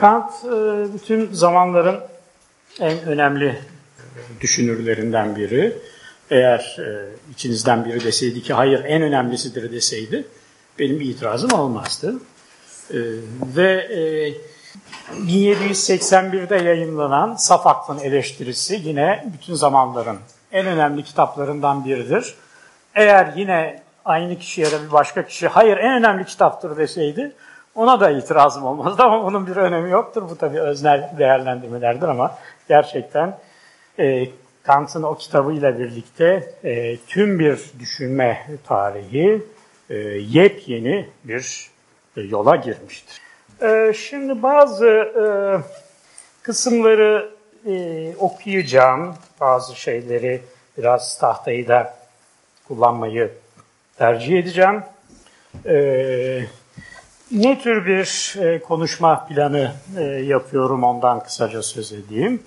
Kant e, bütün zamanların en önemli düşünürlerinden biri. Eğer e, içinizden biri deseydi ki hayır en önemlisidir deseydi benim bir itirazım olmazdı. E, ve e, 1781'de yayınlanan Saf Aklın Eleştirisi yine bütün zamanların en önemli kitaplarından biridir. Eğer yine aynı kişi ya da bir başka kişi hayır en önemli kitaptır deseydi ona da itirazım olmazdı ama bunun bir önemi yoktur. Bu tabii öznel değerlendirmelerdir ama gerçekten e, Kant'ın o kitabıyla birlikte e, tüm bir düşünme tarihi e, yepyeni bir e, yola girmiştir. E, şimdi bazı e, kısımları e, okuyacağım, bazı şeyleri biraz tahtayı da kullanmayı tercih edeceğim. E, ne tür bir e, konuşma planı e, yapıyorum ondan kısaca söz edeyim.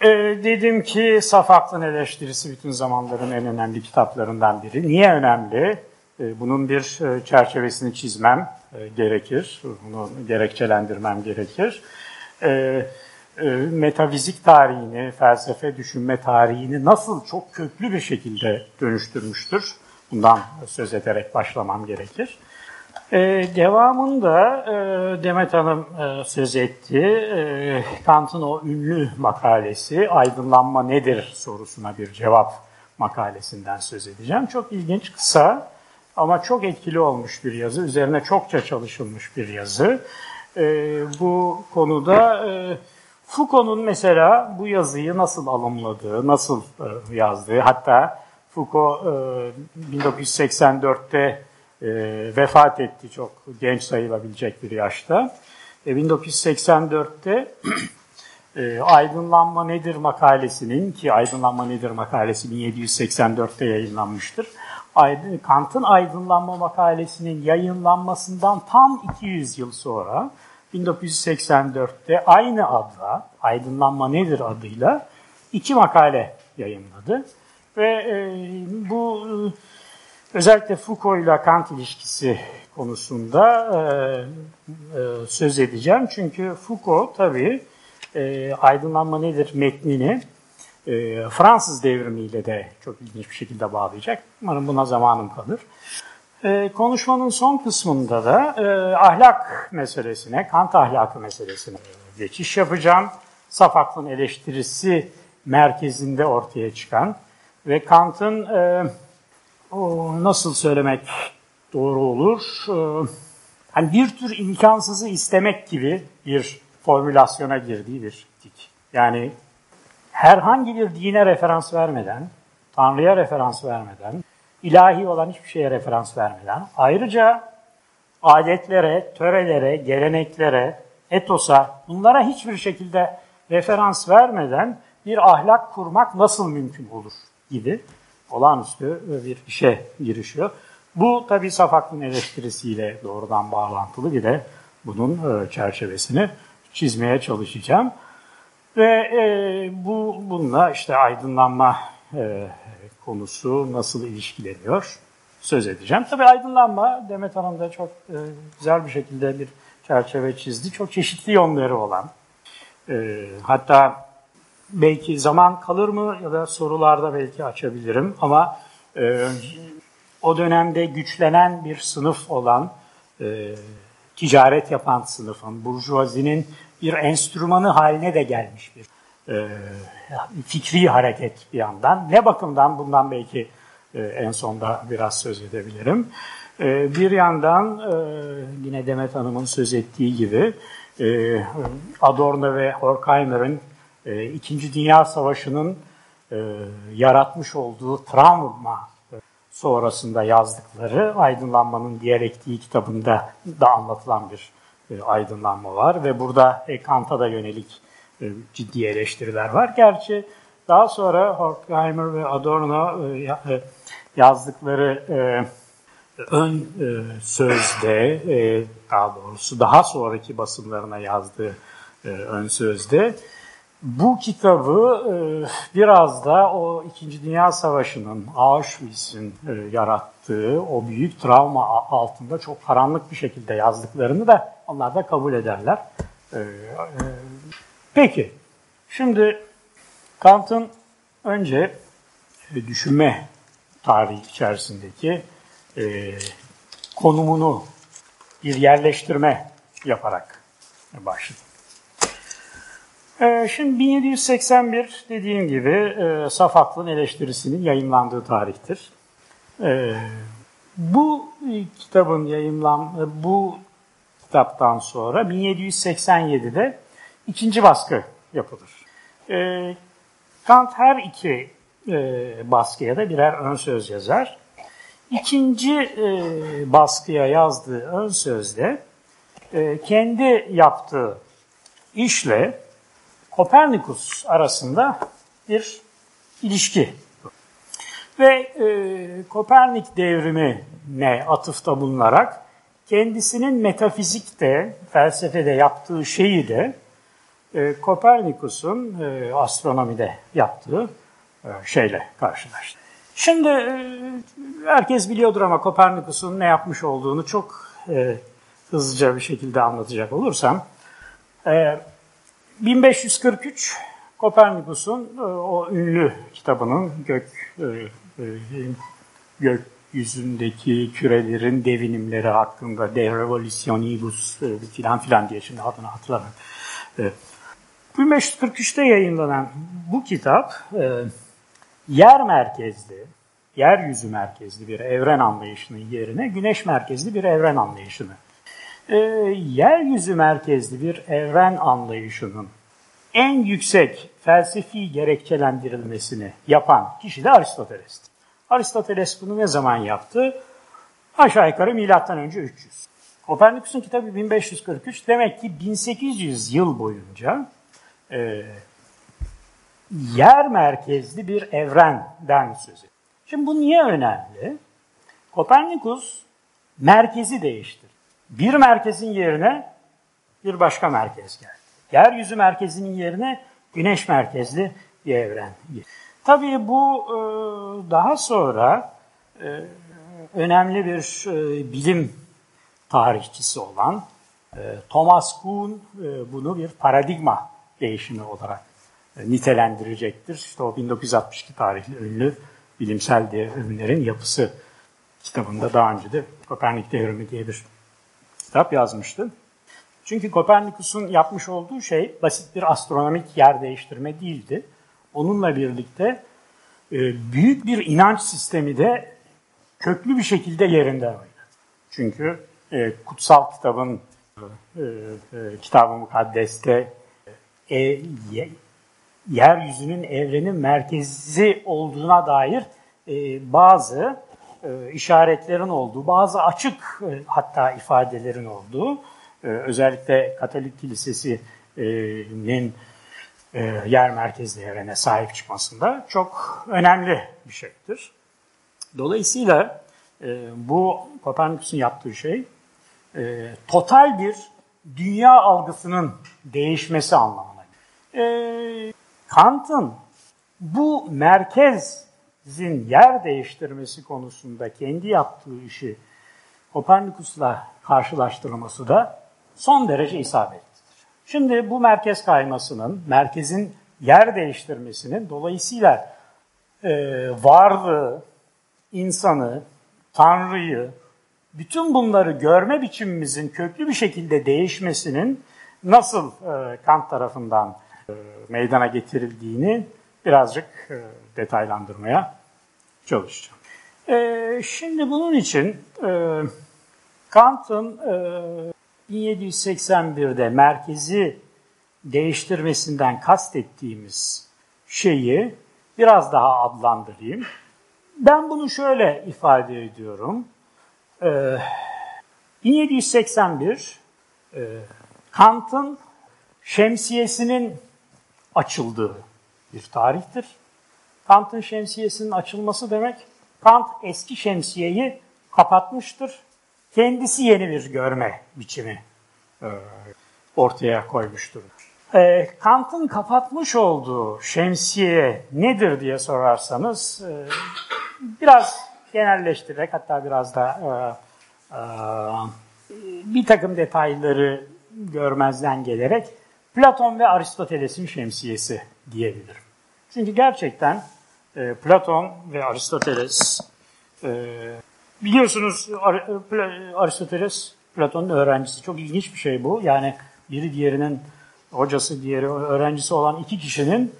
E, dedim ki Saf Aklın Eleştirisi bütün zamanların en önemli kitaplarından biri. Niye önemli? E, bunun bir e, çerçevesini çizmem e, gerekir, bunu gerekçelendirmem gerekir. E, e, metafizik tarihini, felsefe düşünme tarihini nasıl çok köklü bir şekilde dönüştürmüştür? Bundan söz ederek başlamam gerekir. Ee, devamında e, Demet Hanım e, söz etti. E, Kant'ın o ünlü makalesi aydınlanma nedir sorusuna bir cevap makalesinden söz edeceğim. Çok ilginç, kısa ama çok etkili olmuş bir yazı. Üzerine çokça çalışılmış bir yazı. E, bu konuda e, Foucault'un mesela bu yazıyı nasıl alımladığı, nasıl e, yazdığı, hatta Foucault e, 1984'te e, vefat etti çok genç sayılabilecek bir yaşta. E, 1984'te e, Aydınlanma Nedir makalesinin ki Aydınlanma Nedir makalesi 1784'te yayınlanmıştır. Aydın, Kant'ın Aydınlanma makalesinin yayınlanmasından tam 200 yıl sonra 1984'te aynı adla Aydınlanma Nedir adıyla iki makale yayınladı. Ve e, bu Özellikle Foucault ile Kant ilişkisi konusunda e, e, söz edeceğim. Çünkü Foucault tabii e, aydınlanma nedir metnini e, Fransız devrimiyle de çok ilginç bir şekilde bağlayacak. Umarım buna zamanım kalır. E, konuşmanın son kısmında da e, ahlak meselesine, Kant ahlakı meselesine geçiş yapacağım. Saf aklın eleştirisi merkezinde ortaya çıkan ve Kant'ın e, nasıl söylemek doğru olur? Ee, hani bir tür imkansızı istemek gibi bir formülasyona girdiği bir dik. Yani herhangi bir dine referans vermeden, Tanrı'ya referans vermeden, ilahi olan hiçbir şeye referans vermeden, ayrıca adetlere, törelere, geleneklere, etosa, bunlara hiçbir şekilde referans vermeden bir ahlak kurmak nasıl mümkün olur gibi olağanüstü bir işe girişiyor. Bu tabii saf aklın eleştirisiyle doğrudan bağlantılı bir de bunun e, çerçevesini çizmeye çalışacağım. Ve e, bu bununla işte aydınlanma e, konusu nasıl ilişkileniyor söz edeceğim. Tabii aydınlanma Demet Hanım da çok e, güzel bir şekilde bir çerçeve çizdi. Çok çeşitli yönleri olan. E, hatta belki zaman kalır mı ya da sorularda belki açabilirim ama e, o dönemde güçlenen bir sınıf olan e, ticaret yapan sınıfın, burjuvazinin bir enstrümanı haline de gelmiş bir e, fikri hareket bir yandan. Ne bakımdan bundan belki e, en sonda biraz söz edebilirim. E, bir yandan e, yine Demet Hanım'ın söz ettiği gibi e, Adorno ve Horkheimer'ın İkinci Dünya Savaşı'nın e, yaratmış olduğu travma sonrasında yazdıkları Aydınlanmanın Diyalektiği kitabında da anlatılan bir e, aydınlanma var ve burada e, Kant'a da yönelik e, ciddi eleştiriler var. Gerçi daha sonra Horkheimer ve Adorno e, e yazdıkları e, ön e, sözde, e, daha doğrusu daha sonraki basımlarına yazdığı e, ön sözde bu kitabı e, biraz da o İkinci Dünya Savaşı'nın, Auschwitz'in e, yarattığı o büyük travma altında çok karanlık bir şekilde yazdıklarını da onlar da kabul ederler. E, peki, şimdi Kant'ın önce düşünme tarihi içerisindeki konumunu bir yerleştirme yaparak başladı. E, şimdi 1781 dediğim gibi e, Saf eleştirisinin yayınlandığı tarihtir. E, bu kitabın yayınlan bu kitaptan sonra 1787'de ikinci baskı yapılır. E, Kant her iki e, baskıya da birer ön söz yazar. İkinci e, baskıya yazdığı ön sözde e, kendi yaptığı işle Kopernikus arasında bir ilişki ve e, Kopernik devrimine atıfta bulunarak kendisinin metafizikte, felsefede yaptığı şeyi de e, Kopernikus'un e, astronomide yaptığı e, şeyle karşılaştı. Şimdi e, herkes biliyordur ama Kopernikus'un ne yapmış olduğunu çok e, hızlıca bir şekilde anlatacak olursam. E, 1543 Kopernikus'un e, o ünlü kitabının gök e, e, gökyüzündeki kürelerin devinimleri hakkında De Revolutionibus filan filan diye şimdi adını hatırlamıyorum. 1543'te yayınlanan bu kitap yer merkezli, yeryüzü merkezli bir evren anlayışının yerine güneş merkezli bir evren anlayışını, yeryüzü merkezli bir evren anlayışının en yüksek felsefi gerekçelendirilmesini yapan kişi de Aristoteles'ti. Aristoteles bunu ne zaman yaptı? Aşağı yukarı milattan önce 300. Kopernikus'un kitabı 1543 demek ki 1800 yıl boyunca e, yer merkezli bir evrenden söz ediyor. Şimdi bu niye önemli? Kopernikus merkezi değiştir. Bir merkezin yerine bir başka merkez geldi. Yeryüzü merkezinin yerine güneş merkezli bir evren. Tabii bu e, daha sonra e, önemli bir e, bilim tarihçisi olan Thomas Kuhn bunu bir paradigma değişimi olarak nitelendirecektir. İşte o 1962 tarihli ünlü bilimsel devrimlerin yapısı kitabında daha önce de Kopernik devrimi diye bir kitap yazmıştı. Çünkü Kopernikus'un yapmış olduğu şey basit bir astronomik yer değiştirme değildi. Onunla birlikte e, büyük bir inanç sistemi de köklü bir şekilde yerinde oynadı. Çünkü e, kutsal kitabın e, kitab-ı mukaddeste e, ye, yeryüzünün evrenin merkezi olduğuna dair bazı işaretlerin olduğu, bazı açık e, hatta ifadelerin olduğu ee, özellikle Katolik Kilisesi'nin e, yer merkezli evrene sahip çıkmasında çok önemli bir şeydir. Dolayısıyla e, bu Kopernikus'un yaptığı şey e, total bir dünya algısının değişmesi anlamına. Kant'ın bu merkezin yer değiştirmesi konusunda kendi yaptığı işi Kopernikus'la karşılaştırılması da son derece isabetlidir. Şimdi bu merkez kaymasının, merkezin yer değiştirmesinin dolayısıyla e, varlığı, insanı, Tanrı'yı, bütün bunları görme biçimimizin köklü bir şekilde değişmesinin nasıl e, Kant tarafından e, meydana getirildiğini birazcık e, detaylandırmaya çalışacağım. E, şimdi bunun için e, Kant'ın e, 1781'de merkezi değiştirmesinden kastettiğimiz şeyi biraz daha adlandırayım. Ben bunu şöyle ifade ediyorum. Ee, 1781 e, Kant'ın şemsiyesinin açıldığı bir tarihtir. Kant'ın şemsiyesinin açılması demek, Kant eski şemsiyeyi kapatmıştır kendisi yeni bir görme biçimi e, ortaya koymuştur. E, Kant'ın kapatmış olduğu şemsiye nedir diye sorarsanız e, biraz genelleştirerek hatta biraz da bir takım detayları görmezden gelerek Platon ve Aristoteles'in şemsiyesi diyebilirim. Çünkü gerçekten e, Platon ve Aristoteles e, biliyorsunuz Aristoteles Platon'un öğrencisi. Çok ilginç bir şey bu. Yani biri diğerinin hocası, diğeri öğrencisi olan iki kişinin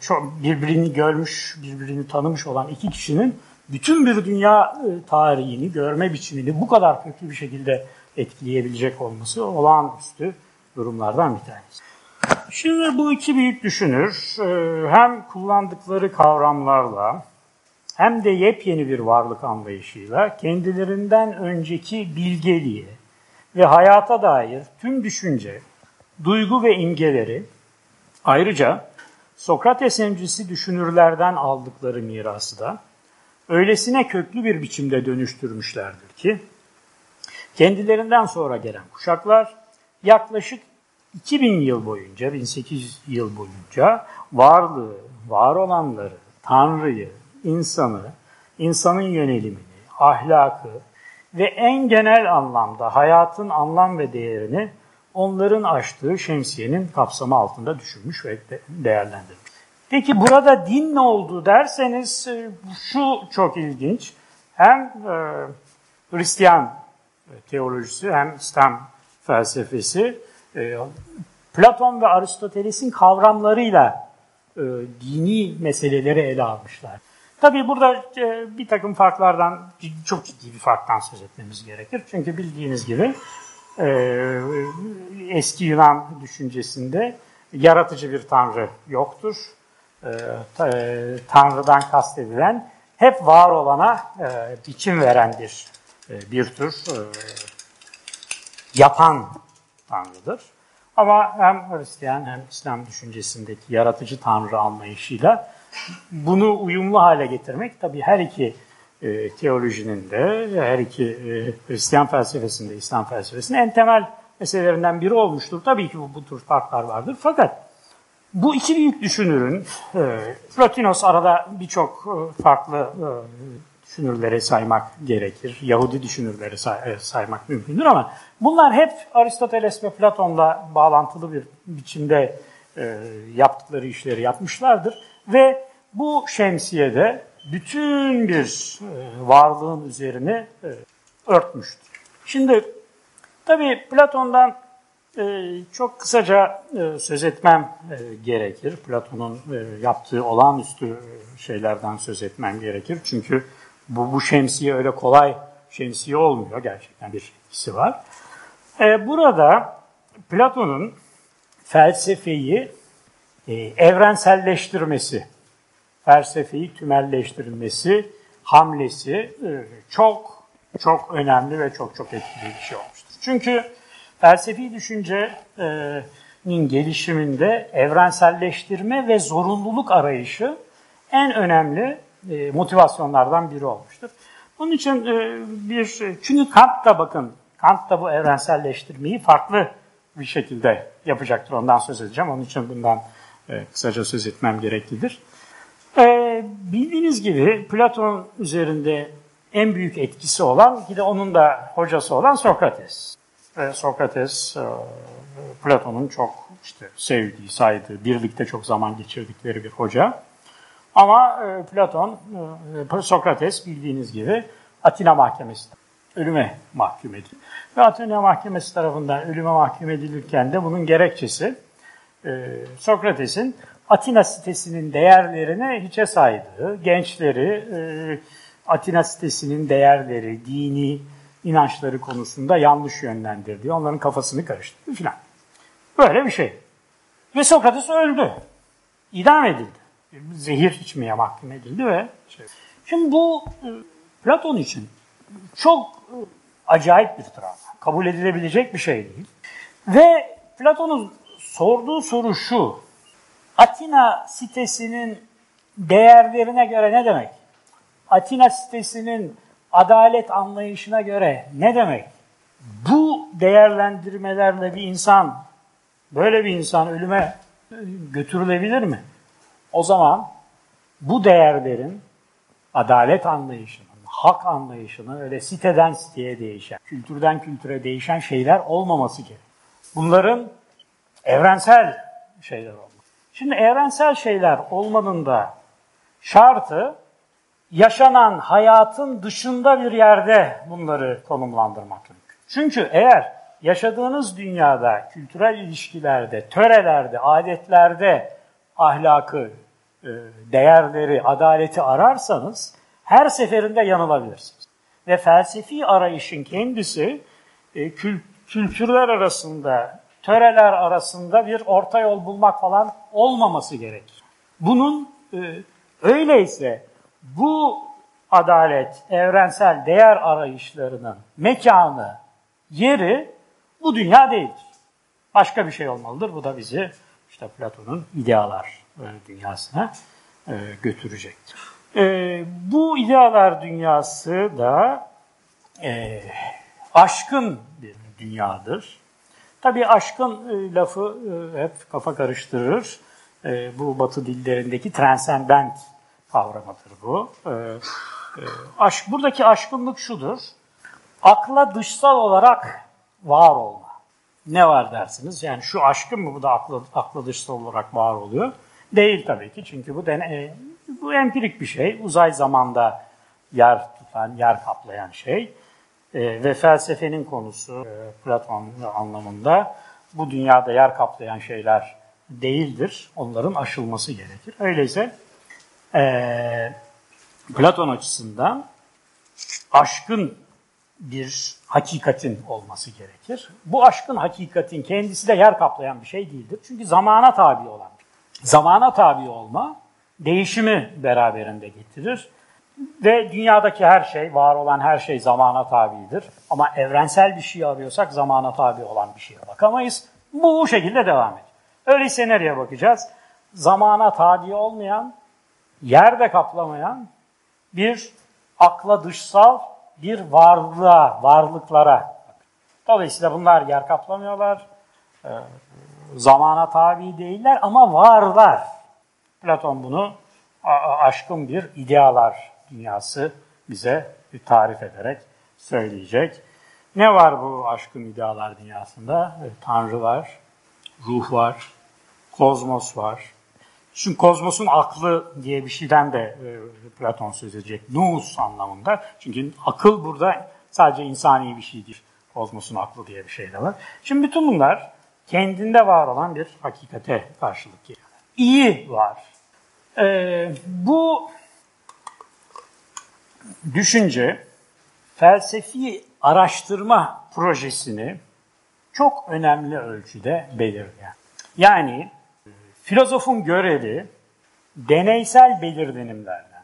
çok birbirini görmüş, birbirini tanımış olan iki kişinin bütün bir dünya e, tarihini, görme biçimini bu kadar köklü bir şekilde etkileyebilecek olması olağanüstü durumlardan bir tanesi. Şimdi bu iki büyük düşünür e, hem kullandıkları kavramlarla hem de yepyeni bir varlık anlayışıyla kendilerinden önceki bilgeliğe ve hayata dair tüm düşünce, duygu ve imgeleri ayrıca Sokrates öncesi düşünürlerden aldıkları mirası da öylesine köklü bir biçimde dönüştürmüşlerdir ki kendilerinden sonra gelen kuşaklar yaklaşık 2000 yıl boyunca, 1800 yıl boyunca varlığı, var olanları, Tanrı'yı, insanı, insanın yönelimini, ahlakı ve en genel anlamda hayatın anlam ve değerini onların açtığı şemsiyenin kapsamı altında düşünmüş ve değerlendirmiş. Peki burada din ne oldu derseniz e, şu çok ilginç. Hem e, Hristiyan teolojisi hem İslam felsefesi e, Platon ve Aristoteles'in kavramlarıyla e, dini meseleleri ele almışlar. Tabii burada e, bir takım farklardan, çok ciddi bir farktan söz etmemiz gerekir. Çünkü bildiğiniz gibi e, eski Yunan düşüncesinde yaratıcı bir tanrı yoktur. E, e, tanrıdan kastedilen hep var olana e, biçim veren bir e, bir tür e, yapan tanrıdır. Ama hem Hristiyan hem İslam düşüncesindeki yaratıcı tanrı anlayışıyla bunu uyumlu hale getirmek tabii her iki e, teolojinin de, her iki e, Hristiyan felsefesinde, İslam felsefesinde en temel meselelerinden biri olmuştur. Tabii ki bu, bu tür farklar vardır. Fakat bu iki büyük düşünürün, e, Plotinos arada birçok e, farklı e, düşünürleri saymak gerekir. Yahudi düşünürleri say, e, saymak mümkündür ama bunlar hep Aristoteles ve Platon'la bağlantılı bir biçimde e, yaptıkları işleri yapmışlardır. Ve bu şemsiyede bütün bir e, varlığın üzerine e, örtmüştür. Şimdi tabii Platon'dan e, çok kısaca söz etmem gerekir. Platon'un yaptığı olağanüstü şeylerden söz etmem gerekir. Çünkü bu, bu şemsiye öyle kolay şemsiye olmuyor. Gerçekten bir etkisi var. Burada Platon'un felsefeyi evrenselleştirmesi, felsefeyi tümelleştirilmesi, hamlesi e, çok çok önemli ve çok çok etkili bir şey olmuştur. Çünkü felsefi düşüncenin gelişiminde evrenselleştirme ve zorunluluk arayışı en önemli e, motivasyonlardan biri olmuştur. Bunun için e, bir, çünkü Kant da bakın, Kant da bu evrenselleştirmeyi farklı bir şekilde yapacaktır. Ondan söz edeceğim. Onun için bundan kısaca söz etmem gereklidir. Ee, bildiğiniz gibi Platon üzerinde en büyük etkisi olan, bir de onun da hocası olan Sokrates. Ve Sokrates, e, Platon'un çok işte sevdiği, saydığı, birlikte çok zaman geçirdikleri bir hoca. Ama e, Platon, e, Sokrates bildiğiniz gibi Atina Mahkemesi ölüme mahkum edildi. Ve Atina Mahkemesi tarafından ölüme mahkum edilirken de bunun gerekçesi Sokrates'in Atina sitesinin değerlerine hiçe saydığı, gençleri e, Atina sitesinin değerleri, dini inançları konusunda yanlış yönlendirdiği, onların kafasını karıştırdı filan. Böyle bir şey. Ve Sokrates öldü. İdam edildi. Zehir içmeye mahkum edildi ve şey. Şimdi bu e, Platon için çok acayip bir travma. Kabul edilebilecek bir şey değil. Ve Platon'un sorduğu soru şu. Atina sitesinin değerlerine göre ne demek? Atina sitesinin adalet anlayışına göre ne demek? Bu değerlendirmelerle bir insan, böyle bir insan ölüme götürülebilir mi? O zaman bu değerlerin adalet anlayışının, hak anlayışının öyle siteden siteye değişen, kültürden kültüre değişen şeyler olmaması gerek. Bunların evrensel şeyler olmalı. Şimdi evrensel şeyler olmanın da şartı yaşanan hayatın dışında bir yerde bunları konumlandırmak. Çünkü eğer yaşadığınız dünyada, kültürel ilişkilerde, törelerde, adetlerde ahlakı, e, değerleri, adaleti ararsanız her seferinde yanılabilirsiniz. Ve felsefi arayışın kendisi e, kültürler arasında, töreler arasında bir orta yol bulmak falan olmaması gerekir. Bunun e, öyleyse bu adalet, evrensel değer arayışlarının mekanı, yeri bu dünya değildir. Başka bir şey olmalıdır. Bu da bizi işte Platon'un idealar e, dünyasına götürecektir. E, bu idealar dünyası da aşkın bir dünyadır. Tabii aşkın lafı hep kafa karıştırır. Bu batı dillerindeki transcendent kavramıdır bu. Aşk, buradaki aşkınlık şudur. Akla dışsal olarak var olma. Ne var dersiniz? Yani şu aşkın mı bu da akla, akla dışsal olarak var oluyor? Değil tabii ki çünkü bu dene, bu empirik bir şey. Uzay zamanda yer tutan, yer kaplayan şey. E, ve felsefenin konusu e, Platon anlamında bu dünyada yer kaplayan şeyler değildir. Onların aşılması gerekir. Öyleyse e, Platon açısından aşkın bir hakikatin olması gerekir. Bu aşkın hakikatin kendisi de yer kaplayan bir şey değildir. Çünkü zamana tabi olan Zamana tabi olma değişimi beraberinde getirir. Ve dünyadaki her şey, var olan her şey zamana tabidir. Ama evrensel bir şey arıyorsak zamana tabi olan bir şeye bakamayız. Bu, bu şekilde devam ediyor. Öyleyse nereye bakacağız? Zamana tabi olmayan, yerde kaplamayan bir akla dışsal bir varlığa, varlıklara. Dolayısıyla bunlar yer kaplamıyorlar, e, zamana tabi değiller ama varlar. Platon bunu aşkın bir idealar dünyası bize tarif ederek söyleyecek. Ne var bu aşkın idealar dünyasında? E, Tanrı var, ruh var, kozmos var. Çünkü kozmosun aklı diye bir şeyden de e, Platon söz edecek. Nous anlamında. Çünkü akıl burada sadece insani bir şeydir. Kozmosun aklı diye bir şey de var. Şimdi bütün bunlar kendinde var olan bir hakikate karşılık geliyor. İyi var. Ee, bu düşünce felsefi araştırma projesini çok önemli ölçüde belirleyen. Yani filozofun görevi deneysel belirlenimlerden,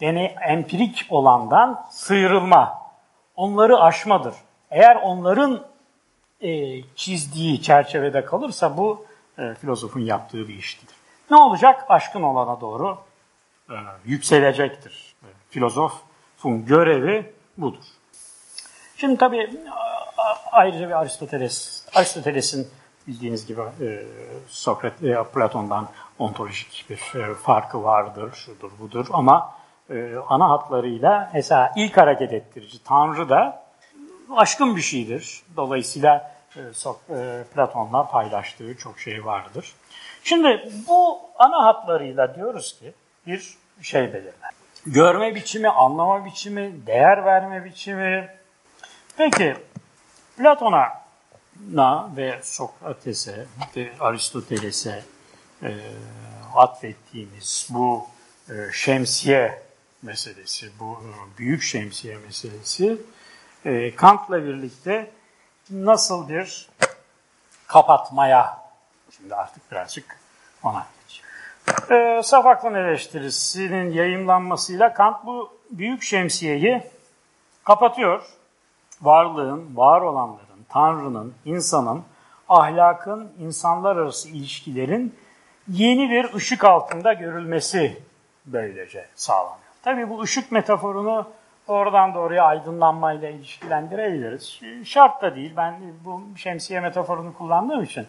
deney, empirik olandan sıyrılma, onları aşmadır. Eğer onların e, çizdiği çerçevede kalırsa bu e, filozofun yaptığı bir iştir. Ne olacak? Aşkın olana doğru e, yükselecektir. E, filozofun görevi budur. Şimdi tabii ayrıca bir Aristoteles, Aristoteles'in bildiğiniz gibi e, Sokrat, e, Platon'dan ontolojik bir e, farkı vardır, şudur budur ama e, ana hatlarıyla mesela ilk hareket ettirici Tanrı da aşkın bir şeydir. Dolayısıyla e, e, Platon'la paylaştığı çok şey vardır. Şimdi bu ana hatlarıyla diyoruz ki bir şey belirler. Görme biçimi, anlama biçimi, değer verme biçimi. Peki Platon'a ve Sokrates'e ve Aristoteles'e e, atfettiğimiz bu e, şemsiye meselesi, bu e, büyük şemsiye meselesi e, Kant'la birlikte nasıl bir kapatmaya, şimdi artık birazcık ona geçeyim. E, saf aklın eleştirisinin yayınlanmasıyla Kant bu büyük şemsiyeyi kapatıyor. Varlığın, var olanların, Tanrı'nın, insanın, ahlakın, insanlar arası ilişkilerin yeni bir ışık altında görülmesi böylece sağlanıyor. Tabii bu ışık metaforunu doğrudan doğruya aydınlanmayla ilişkilendirebiliriz. Şart da değil. Ben bu şemsiye metaforunu kullandığım için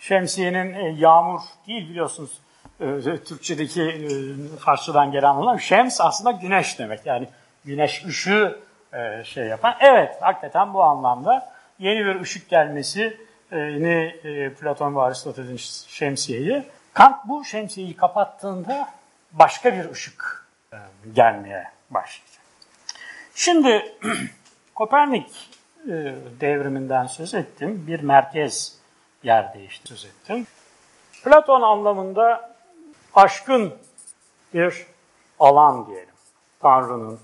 şemsiyenin e, yağmur değil biliyorsunuz e, Türkçedeki e, Farsçadan gelen anlam. Şems aslında güneş demek. Yani güneş ışığı şey yapan. Evet hakikaten bu anlamda yeni bir ışık gelmesi e, Platon ve Aristoteles'in şemsiyeyi. Kant bu şemsiyeyi kapattığında başka bir ışık gelmeye başlayacak. Şimdi Kopernik devriminden söz ettim. Bir merkez yer değişti söz ettim. Platon anlamında aşkın bir alan diyelim. Tanrı'nın,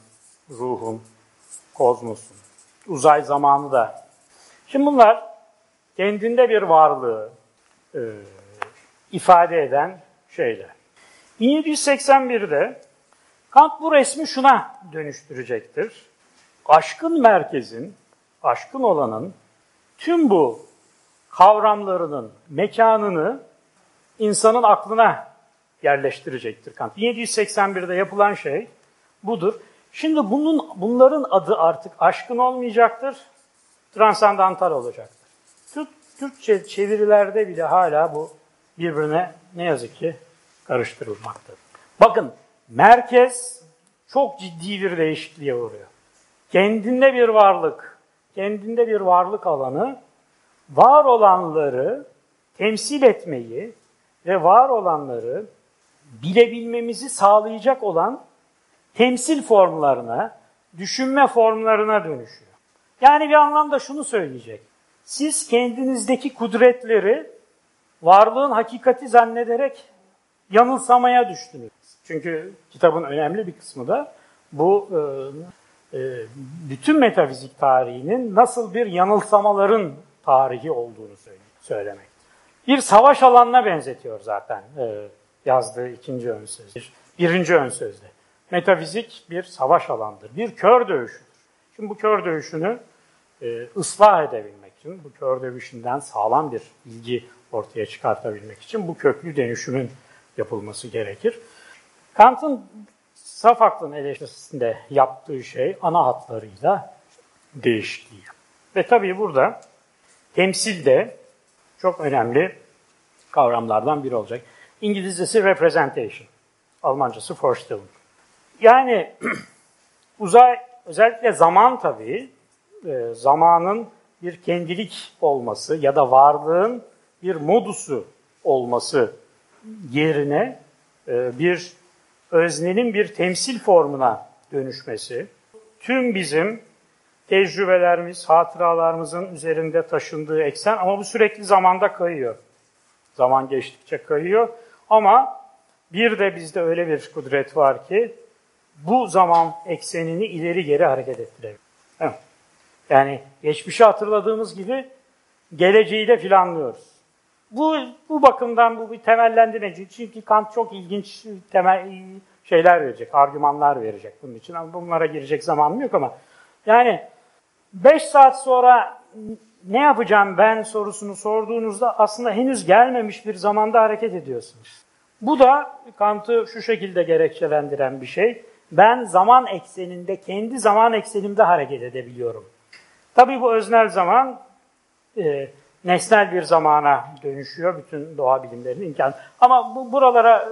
ruhun, kozmosun, uzay zamanı da. Şimdi bunlar kendinde bir varlığı e, ifade eden şeyler. 1781'de Kant bu resmi şuna dönüştürecektir. Aşkın merkezin, aşkın olanın tüm bu kavramlarının mekanını insanın aklına yerleştirecektir Kant. 1781'de yapılan şey budur. Şimdi bunun bunların adı artık aşkın olmayacaktır, transandantal olacaktır. Türk, Türkçe çevirilerde bile hala bu birbirine ne yazık ki karıştırılmaktadır. Bakın merkez çok ciddi bir değişikliğe uğruyor. Kendinde bir varlık, kendinde bir varlık alanı var olanları temsil etmeyi ve var olanları bilebilmemizi sağlayacak olan temsil formlarına, düşünme formlarına dönüşüyor. Yani bir anlamda şunu söyleyecek. Siz kendinizdeki kudretleri varlığın hakikati zannederek yanılsamaya düştünüz. Çünkü kitabın önemli bir kısmı da bu e, e, bütün metafizik tarihinin nasıl bir yanılsamaların tarihi olduğunu söylemek. Bir savaş alanına benzetiyor zaten e, yazdığı ikinci ön sözde. Birinci ön sözde. Metafizik bir savaş alandır. Bir kör dövüşüdür. Şimdi bu kör dövüşünü e, ıslah edebilmek için, bu kör dövüşünden sağlam bir bilgi ortaya çıkartabilmek için bu köklü dönüşümün yapılması gerekir. Kant'ın saf aklın eleştirisinde yaptığı şey ana hatlarıyla değişikliği. Ve tabii burada temsil de çok önemli kavramlardan biri olacak. İngilizcesi representation, Almancası Vorstellung. Yani uzay, özellikle zaman tabii, e, zamanın bir kendilik olması ya da varlığın bir modusu olması yerine e, bir öznenin bir temsil formuna dönüşmesi, tüm bizim tecrübelerimiz, hatıralarımızın üzerinde taşındığı eksen ama bu sürekli zamanda kayıyor. Zaman geçtikçe kayıyor ama bir de bizde öyle bir kudret var ki bu zaman eksenini ileri geri hareket ettirebilir. Yani geçmişi hatırladığımız gibi geleceği de planlıyoruz. Bu, bu bakımdan bu bir temellendirici. Çünkü Kant çok ilginç temel şeyler verecek, argümanlar verecek bunun için. Ama bunlara girecek zamanım yok ama yani 5 saat sonra ne yapacağım ben sorusunu sorduğunuzda aslında henüz gelmemiş bir zamanda hareket ediyorsunuz. Bu da Kant'ı şu şekilde gerekçelendiren bir şey. Ben zaman ekseninde, kendi zaman eksenimde hareket edebiliyorum. Tabii bu öznel zaman e, nesnel bir zamana dönüşüyor bütün doğa bilimlerinin imkanı. Ama bu buralara e,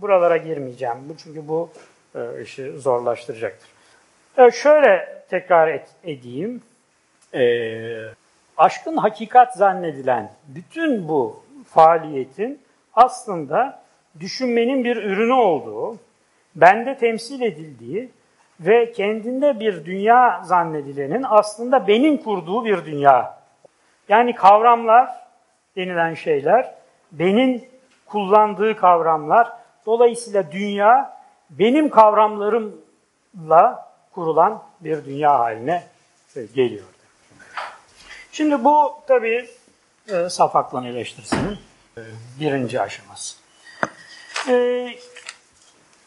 buralara girmeyeceğim. Bu çünkü bu e, işi zorlaştıracaktır. E, şöyle tekrar et, edeyim. E, aşkın hakikat zannedilen bütün bu faaliyetin aslında düşünmenin bir ürünü olduğu, bende temsil edildiği ve kendinde bir dünya zannedilenin aslında benim kurduğu bir dünya. Yani kavramlar denilen şeyler, benim kullandığı kavramlar, dolayısıyla dünya benim kavramlarımla kurulan bir dünya haline geliyor. Şimdi bu tabii e, eleştirisinin e, birinci aşaması. E,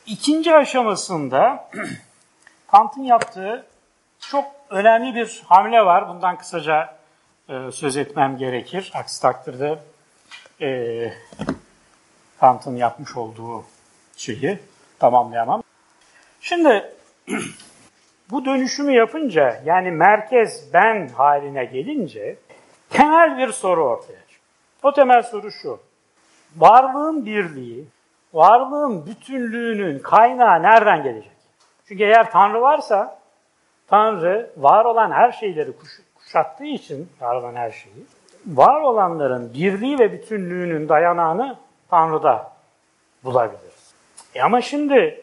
ikinci aşamasında Kant'ın yaptığı çok önemli bir hamle var. Bundan kısaca e, söz etmem gerekir. Aksi takdirde e, Kant'ın yapmış olduğu şeyi tamamlayamam. Şimdi bu dönüşümü yapınca yani merkez ben haline gelince temel bir soru ortaya çıkıyor. O temel soru şu. Varlığın birliği, varlığın bütünlüğünün kaynağı nereden gelecek? Çünkü eğer Tanrı varsa, Tanrı var olan her şeyleri kuşattığı için, var olan her şeyi, var olanların birliği ve bütünlüğünün dayanağını Tanrı'da bulabiliriz. E ama şimdi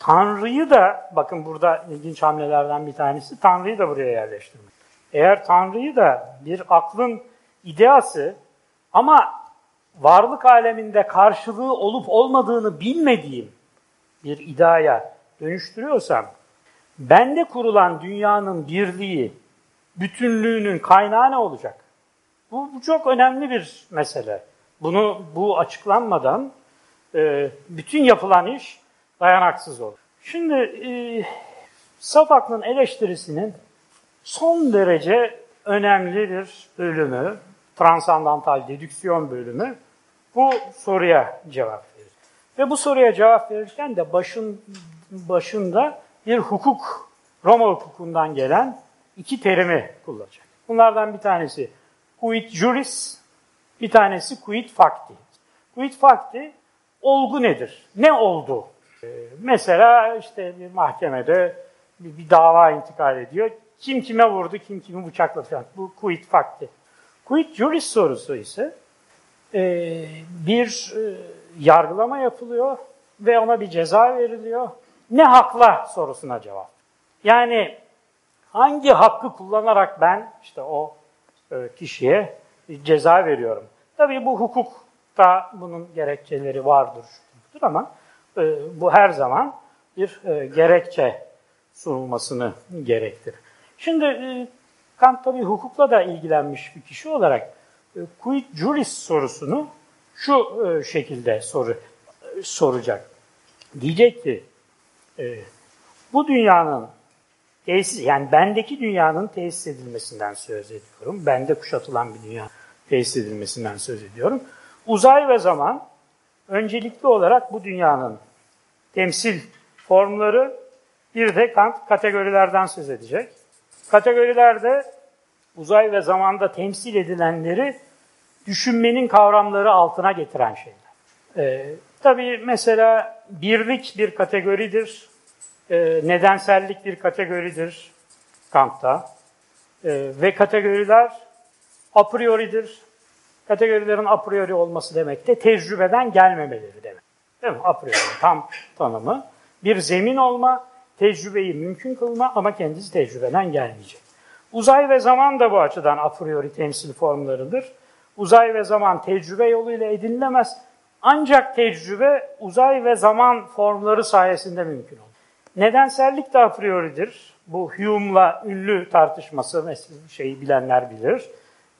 Tanrı'yı da, bakın burada ilginç hamlelerden bir tanesi, Tanrı'yı da buraya yerleştirmek. Eğer Tanrı'yı da bir aklın ideası ama varlık aleminde karşılığı olup olmadığını bilmediğim bir iddiaya dönüştürüyorsam, bende kurulan dünyanın birliği, bütünlüğünün kaynağı ne olacak? Bu, bu çok önemli bir mesele. Bunu bu açıklanmadan e, bütün yapılan iş dayanaksız olur. Şimdi e, saf eleştirisinin son derece önemli bir bölümü, transandantal dedüksiyon bölümü bu soruya cevap verir. Ve bu soruya cevap verirken de başın başında bir hukuk, Roma hukukundan gelen iki terimi kullanacak. Bunlardan bir tanesi quid juris, bir tanesi quid facti. Quid facti, olgu nedir? Ne oldu? Ee, mesela işte bir mahkemede bir, bir dava intikal ediyor. Kim kime vurdu, kim kimi bıçakladı falan. Bu quid facti. Quid juris sorusu ise e, bir e, yargılama yapılıyor ve ona bir ceza veriliyor. Ne hakla sorusuna cevap. Yani hangi hakkı kullanarak ben işte o e, kişiye ceza veriyorum. Tabii bu hukukta bunun gerekçeleri vardır ama e, bu her zaman bir e, gerekçe sunulmasını gerektirir. Şimdi Kant tabii hukukla da ilgilenmiş bir kişi olarak quid juris sorusunu şu şekilde soru soracak. Diyecek ki bu dünyanın tesis, yani bendeki dünyanın tesis edilmesinden söz ediyorum. Bende kuşatılan bir dünya tesis edilmesinden söz ediyorum. Uzay ve zaman öncelikli olarak bu dünyanın temsil formları bir de Kant kategorilerden söz edecek. Kategorilerde uzay ve zamanda temsil edilenleri düşünmenin kavramları altına getiren şeyler. Ee, tabii mesela birlik bir kategoridir, e, nedensellik bir kategoridir Kant'ta. E, ve kategoriler a priori'dir. Kategorilerin a priori olması demek de tecrübeden gelmemeleri demek. Değil mi? A priori tam tanımı. Bir zemin olma, tecrübeyi mümkün kılma ama kendisi tecrübeden gelmeyecek. Uzay ve zaman da bu açıdan a priori temsil formlarıdır. Uzay ve zaman tecrübe yoluyla edinilemez. Ancak tecrübe uzay ve zaman formları sayesinde mümkün olur. Nedensellik de a prioridir. Bu Hume'la ünlü tartışması, şeyi bilenler bilir.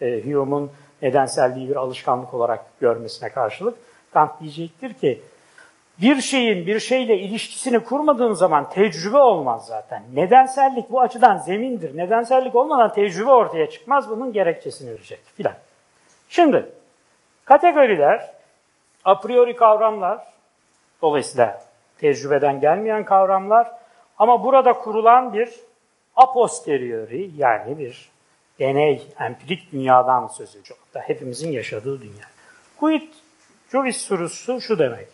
E, Hume'un nedenselliği bir alışkanlık olarak görmesine karşılık Kant diyecektir ki bir şeyin bir şeyle ilişkisini kurmadığın zaman tecrübe olmaz zaten. Nedensellik bu açıdan zemindir. Nedensellik olmadan tecrübe ortaya çıkmaz. Bunun gerekçesini verecek filan. Şimdi kategoriler, a priori kavramlar, dolayısıyla tecrübeden gelmeyen kavramlar ama burada kurulan bir a posteriori yani bir deney, empirik dünyadan söz ediyor. Da hepimizin yaşadığı dünya. Quid juris sorusu şu demek.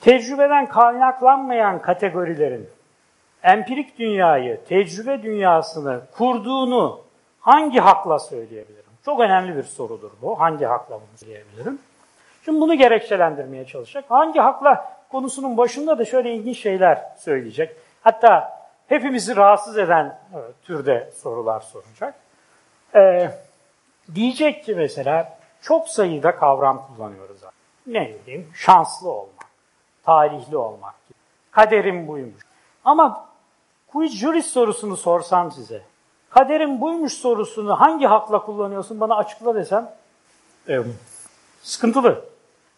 Tecrübeden kaynaklanmayan kategorilerin empirik dünyayı, tecrübe dünyasını kurduğunu hangi hakla söyleyebilirim? Çok önemli bir sorudur bu. Hangi hakla bunu söyleyebilirim? Şimdi bunu gerekçelendirmeye çalışacak. Hangi hakla konusunun başında da şöyle ilginç şeyler söyleyecek. Hatta hepimizi rahatsız eden türde sorular soracak. Ee, diyecek ki mesela çok sayıda kavram kullanıyoruz. Ne diyeyim? Şanslı olmak, talihli olmak gibi. Kaderim buymuş. Ama quid juris sorusunu sorsam size, kaderim buymuş sorusunu hangi hakla kullanıyorsun bana açıkla desem, e, sıkıntılı.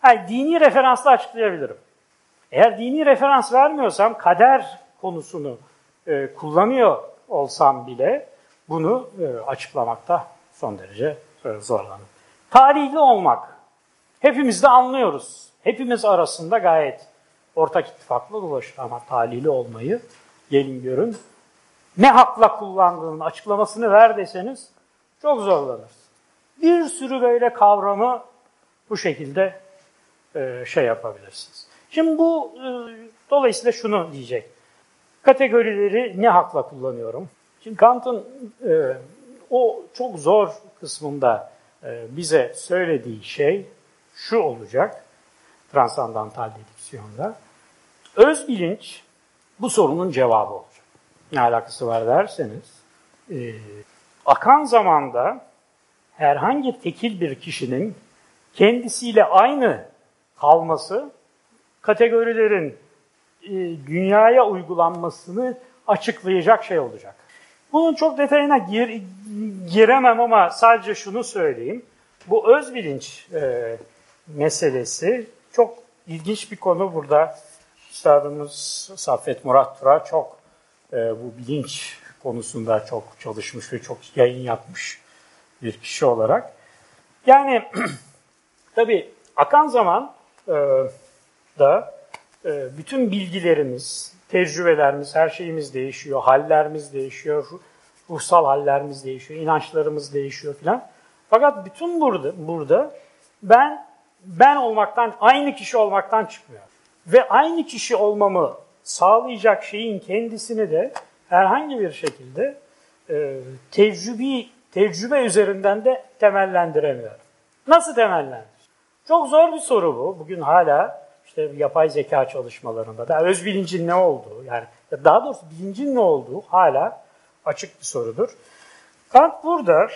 Yani dini referansla açıklayabilirim. Eğer dini referans vermiyorsam kader konusunu e, kullanıyor olsam bile bunu e, açıklamakta son derece e, zorlanır. Tarihli olmak. Hepimiz de anlıyoruz. Hepimiz arasında gayet ortak ittifakla dolaşır ama talihli olmayı gelin görün. Ne hakla kullandığının açıklamasını ver deseniz çok zorlanır. Bir sürü böyle kavramı bu şekilde e, şey yapabilirsiniz. Şimdi bu dolayısıyla şunu diyecek. Kategorileri ne hakla kullanıyorum? Şimdi Kant'ın e, o çok zor kısmında e, bize söylediği şey şu olacak transandantal dediksiyonda. Öz bilinç bu sorunun cevabı olacak. Ne alakası var derseniz, e, akan zamanda herhangi tekil bir kişinin kendisiyle aynı kalması kategorilerin e, dünyaya uygulanmasını açıklayacak şey olacak. Bunun çok detayına gir, giremem ama sadece şunu söyleyeyim. Bu öz bilinç e, meselesi çok ilginç bir konu burada. Üstadımız Saffet Murat Tura çok e, bu bilinç konusunda çok çalışmış ve çok yayın yapmış bir kişi olarak. Yani tabii akan zaman e, da e, bütün bilgilerimiz, tecrübelerimiz, her şeyimiz değişiyor, hallerimiz değişiyor, ruhsal hallerimiz değişiyor, inançlarımız değişiyor filan. Fakat bütün burada burada ben ben olmaktan, aynı kişi olmaktan çıkmıyor. Ve aynı kişi olmamı sağlayacak şeyin kendisini de herhangi bir şekilde e, tecrübi, tecrübe üzerinden de temellendiremiyorum. Nasıl temellendir? Çok zor bir soru bu. Bugün hala işte yapay zeka çalışmalarında da öz bilincin ne olduğu, yani daha doğrusu bilincin ne olduğu hala açık bir sorudur. Kant burada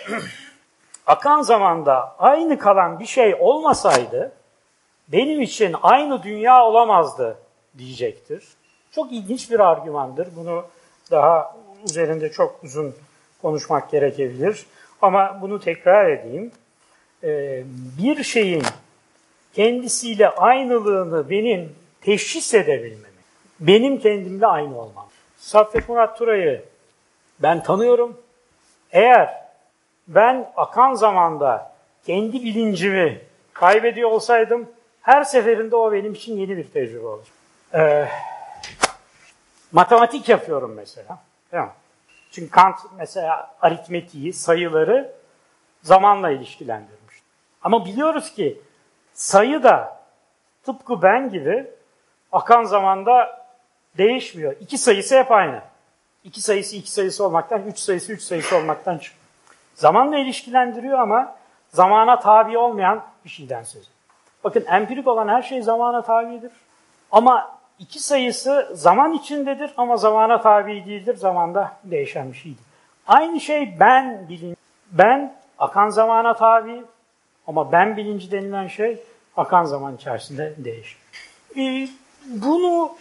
akan zamanda aynı kalan bir şey olmasaydı benim için aynı dünya olamazdı diyecektir. Çok ilginç bir argümandır. Bunu daha üzerinde çok uzun konuşmak gerekebilir. Ama bunu tekrar edeyim. Ee, bir şeyin kendisiyle aynılığını benim teşhis edebilmemi, benim kendimle aynı olmam. Saffet Murat Tura'yı ben tanıyorum. Eğer ben akan zamanda kendi bilincimi kaybediyor olsaydım her seferinde o benim için yeni bir tecrübe olacak. Ee, matematik yapıyorum mesela. Değil mi? Çünkü Kant mesela aritmetiği, sayıları zamanla ilişkilendirmiş. Ama biliyoruz ki sayı da tıpkı ben gibi akan zamanda değişmiyor. İki sayısı hep aynı. İki sayısı iki sayısı olmaktan, üç sayısı üç sayısı olmaktan çıkıyor. Zamanla ilişkilendiriyor ama zamana tabi olmayan bir şeyden söz. Bakın empirik olan her şey zamana tabidir. Ama iki sayısı zaman içindedir ama zamana tabi değildir. Zamanda değişen bir şeydir. Aynı şey ben bilin. Ben akan zamana tabi ama ben bilinci denilen şey akan zaman içerisinde değişir. Ee, bunu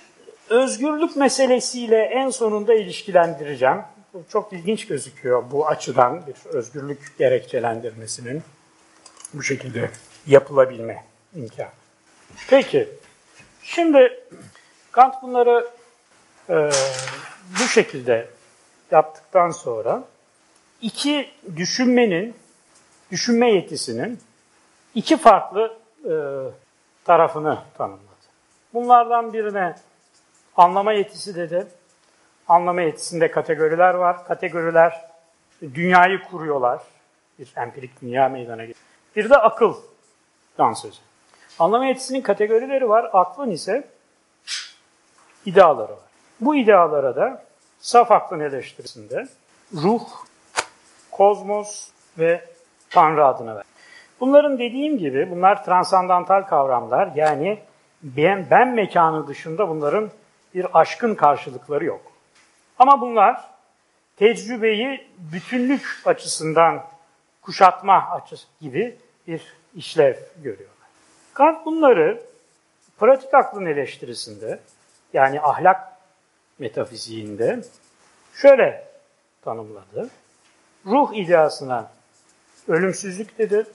özgürlük meselesiyle en sonunda ilişkilendireceğim. Çok ilginç gözüküyor bu açıdan bir özgürlük gerekçelendirmesinin bu şekilde yapılabilme imkanı. Peki, şimdi Kant bunları e, bu şekilde yaptıktan sonra iki düşünmenin, düşünme yetisinin iki farklı e, tarafını tanımladı. Bunlardan birine anlama yetisi dedi. Anlama yetisinde kategoriler var. Kategoriler dünyayı kuruyorlar. Bir empirik dünya meydana getiriyor. Bir de akıl sözü. Anlama yetisinin kategorileri var. Aklın ise ideaları var. Bu idealara da saf aklın eleştirisinde ruh, kozmos ve Tanrı adına ver. Bunların dediğim gibi bunlar transandantal kavramlar. Yani ben, ben mekanı dışında bunların bir aşkın karşılıkları yok. Ama bunlar tecrübeyi bütünlük açısından kuşatma açısı gibi bir işlev görüyorlar. Kant bunları pratik aklın eleştirisinde yani ahlak metafiziğinde şöyle tanımladı. Ruh ideasına ölümsüzlük dedi,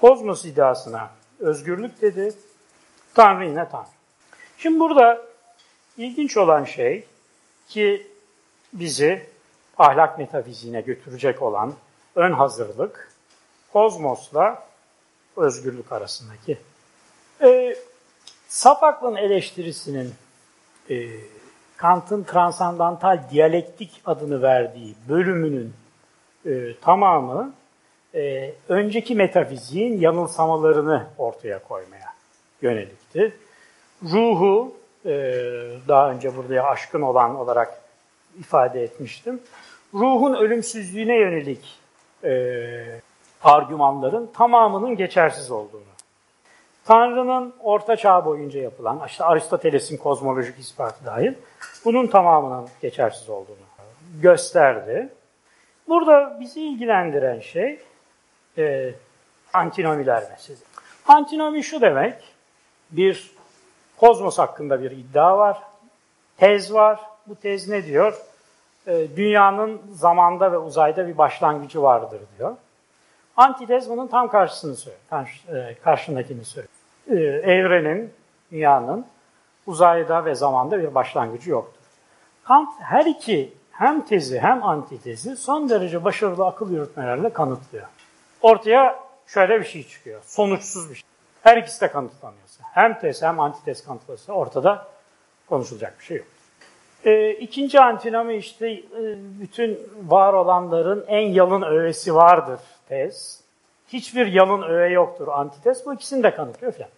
kozmos iddiasına özgürlük dedi, Tanrı yine Tanrı. Şimdi burada ilginç olan şey ki bizi ahlak metafiziğine götürecek olan ön hazırlık, kozmosla özgürlük arasındaki. E, saf aklın eleştirisinin e, Kant'ın transandantal diyalektik adını verdiği bölümünün e, tamamı e, önceki metafiziğin yanılsamalarını ortaya koymaya yönelikti. Ruhu, e, daha önce burada aşkın olan olarak ifade etmiştim. Ruhun ölümsüzlüğüne yönelik e, argümanların tamamının geçersiz olduğunu. Tanrı'nın orta çağ boyunca yapılan, işte Aristoteles'in kozmolojik ispatı dahil, bunun tamamının geçersiz olduğunu gösterdi. Burada bizi ilgilendiren şey e, antinomiler meselesi. Antinomi şu demek, bir kozmos hakkında bir iddia var, tez var. Bu tez ne diyor? E, dünyanın zamanda ve uzayda bir başlangıcı vardır diyor. Antitez bunun tam karşısını söylüyor, karş, e, karşındakini söylüyor. E, evrenin, dünyanın uzayda ve zamanda bir başlangıcı yoktur. Kant her iki hem tezi hem antitezi son derece başarılı akıl yürütmelerle kanıtlıyor. Ortaya şöyle bir şey çıkıyor. Sonuçsuz bir şey. Her ikisi de kanıtlanıyorsa. Hem tez hem antitez kanıtlanıyorsa ortada konuşulacak bir şey yok. E, ikinci antinomi işte e, bütün var olanların en yalın öğesi vardır tez. Hiçbir yalın öğe yoktur antitez. Bu ikisini de kanıtlıyor falan.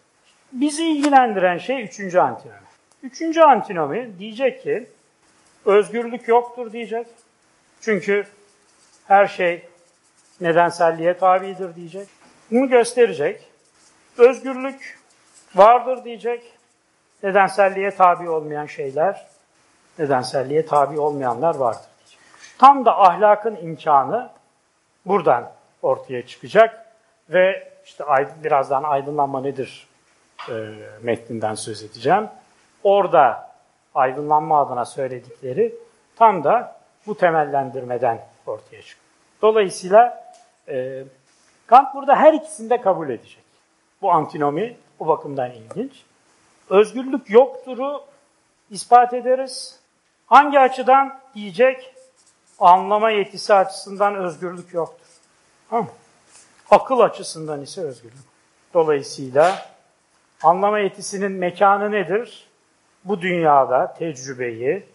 Bizi ilgilendiren şey üçüncü antinomi. Üçüncü antinomi diyecek ki özgürlük yoktur diyecek. Çünkü her şey nedenselliğe tabidir diyecek. Bunu gösterecek. Özgürlük vardır diyecek. Nedenselliğe tabi olmayan şeyler, nedenselliğe tabi olmayanlar vardır diyecek. Tam da ahlakın imkanı buradan ortaya çıkacak ve işte birazdan aydınlanma nedir e, metninden söz edeceğim. Orada aydınlanma adına söyledikleri tam da bu temellendirmeden ortaya çıkıyor. Dolayısıyla e, Kant burada her ikisini de kabul edecek. Bu antinomi bu bakımdan ilginç. Özgürlük yokturu ispat ederiz. Hangi açıdan diyecek? Anlama yetisi açısından özgürlük yoktur. Ha? Akıl açısından ise özgürlük. Dolayısıyla anlama yetisinin mekanı nedir? Bu dünyada tecrübeyi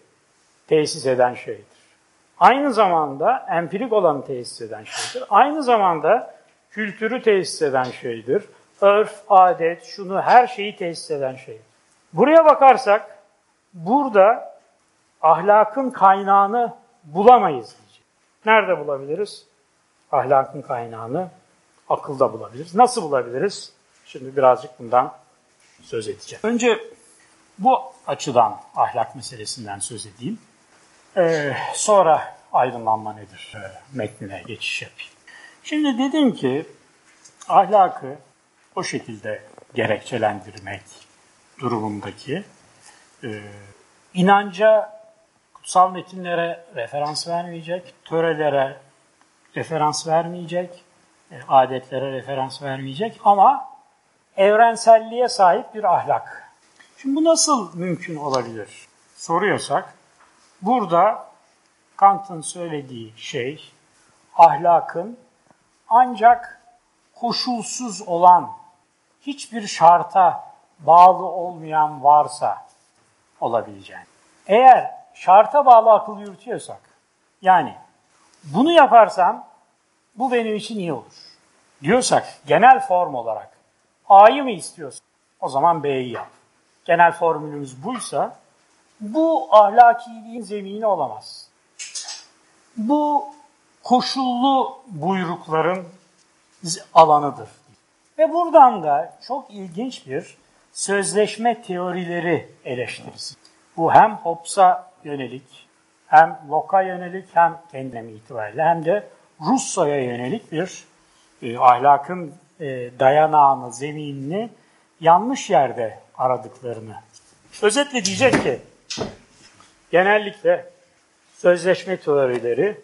tesis eden şeydir. Aynı zamanda empirik olanı tesis eden şeydir. Aynı zamanda kültürü tesis eden şeydir. Örf, adet, şunu her şeyi tesis eden şeydir. Buraya bakarsak burada ahlakın kaynağını bulamayız diyecek. Nerede bulabiliriz? Ahlakın kaynağını akılda bulabiliriz. Nasıl bulabiliriz? Şimdi birazcık bundan söz edeceğim. Önce bu açıdan ahlak meselesinden söz edeyim. Ee, sonra aydınlanma nedir e, metnine geçiş yapayım. Şimdi dedim ki ahlakı o şekilde gerekçelendirmek durumundaki e, inanca, kutsal metinlere referans vermeyecek, törelere referans vermeyecek, e, adetlere referans vermeyecek ama evrenselliğe sahip bir ahlak. Şimdi bu nasıl mümkün olabilir soruyorsak, burada Kant'ın söylediği şey ahlakın ancak koşulsuz olan, hiçbir şarta bağlı olmayan varsa olabileceğini. Eğer şarta bağlı akıl yürütüyorsak, yani bunu yaparsam bu benim için iyi olur diyorsak genel form olarak A'yı mı istiyorsun? O zaman B'yi yap. Genel formülümüz buysa bu ahlakiliğin zemini olamaz. Bu koşullu buyrukların alanıdır. Ve buradan da çok ilginç bir sözleşme teorileri eleştirisi. Bu hem Hobbes'a yönelik, hem Locke'a yönelik, hem kendine itibariyle hem de Russo'ya yönelik bir e, ahlakın e, dayanağını, zeminini yanlış yerde aradıklarını. Özetle diyecek ki, genellikle sözleşme teorileri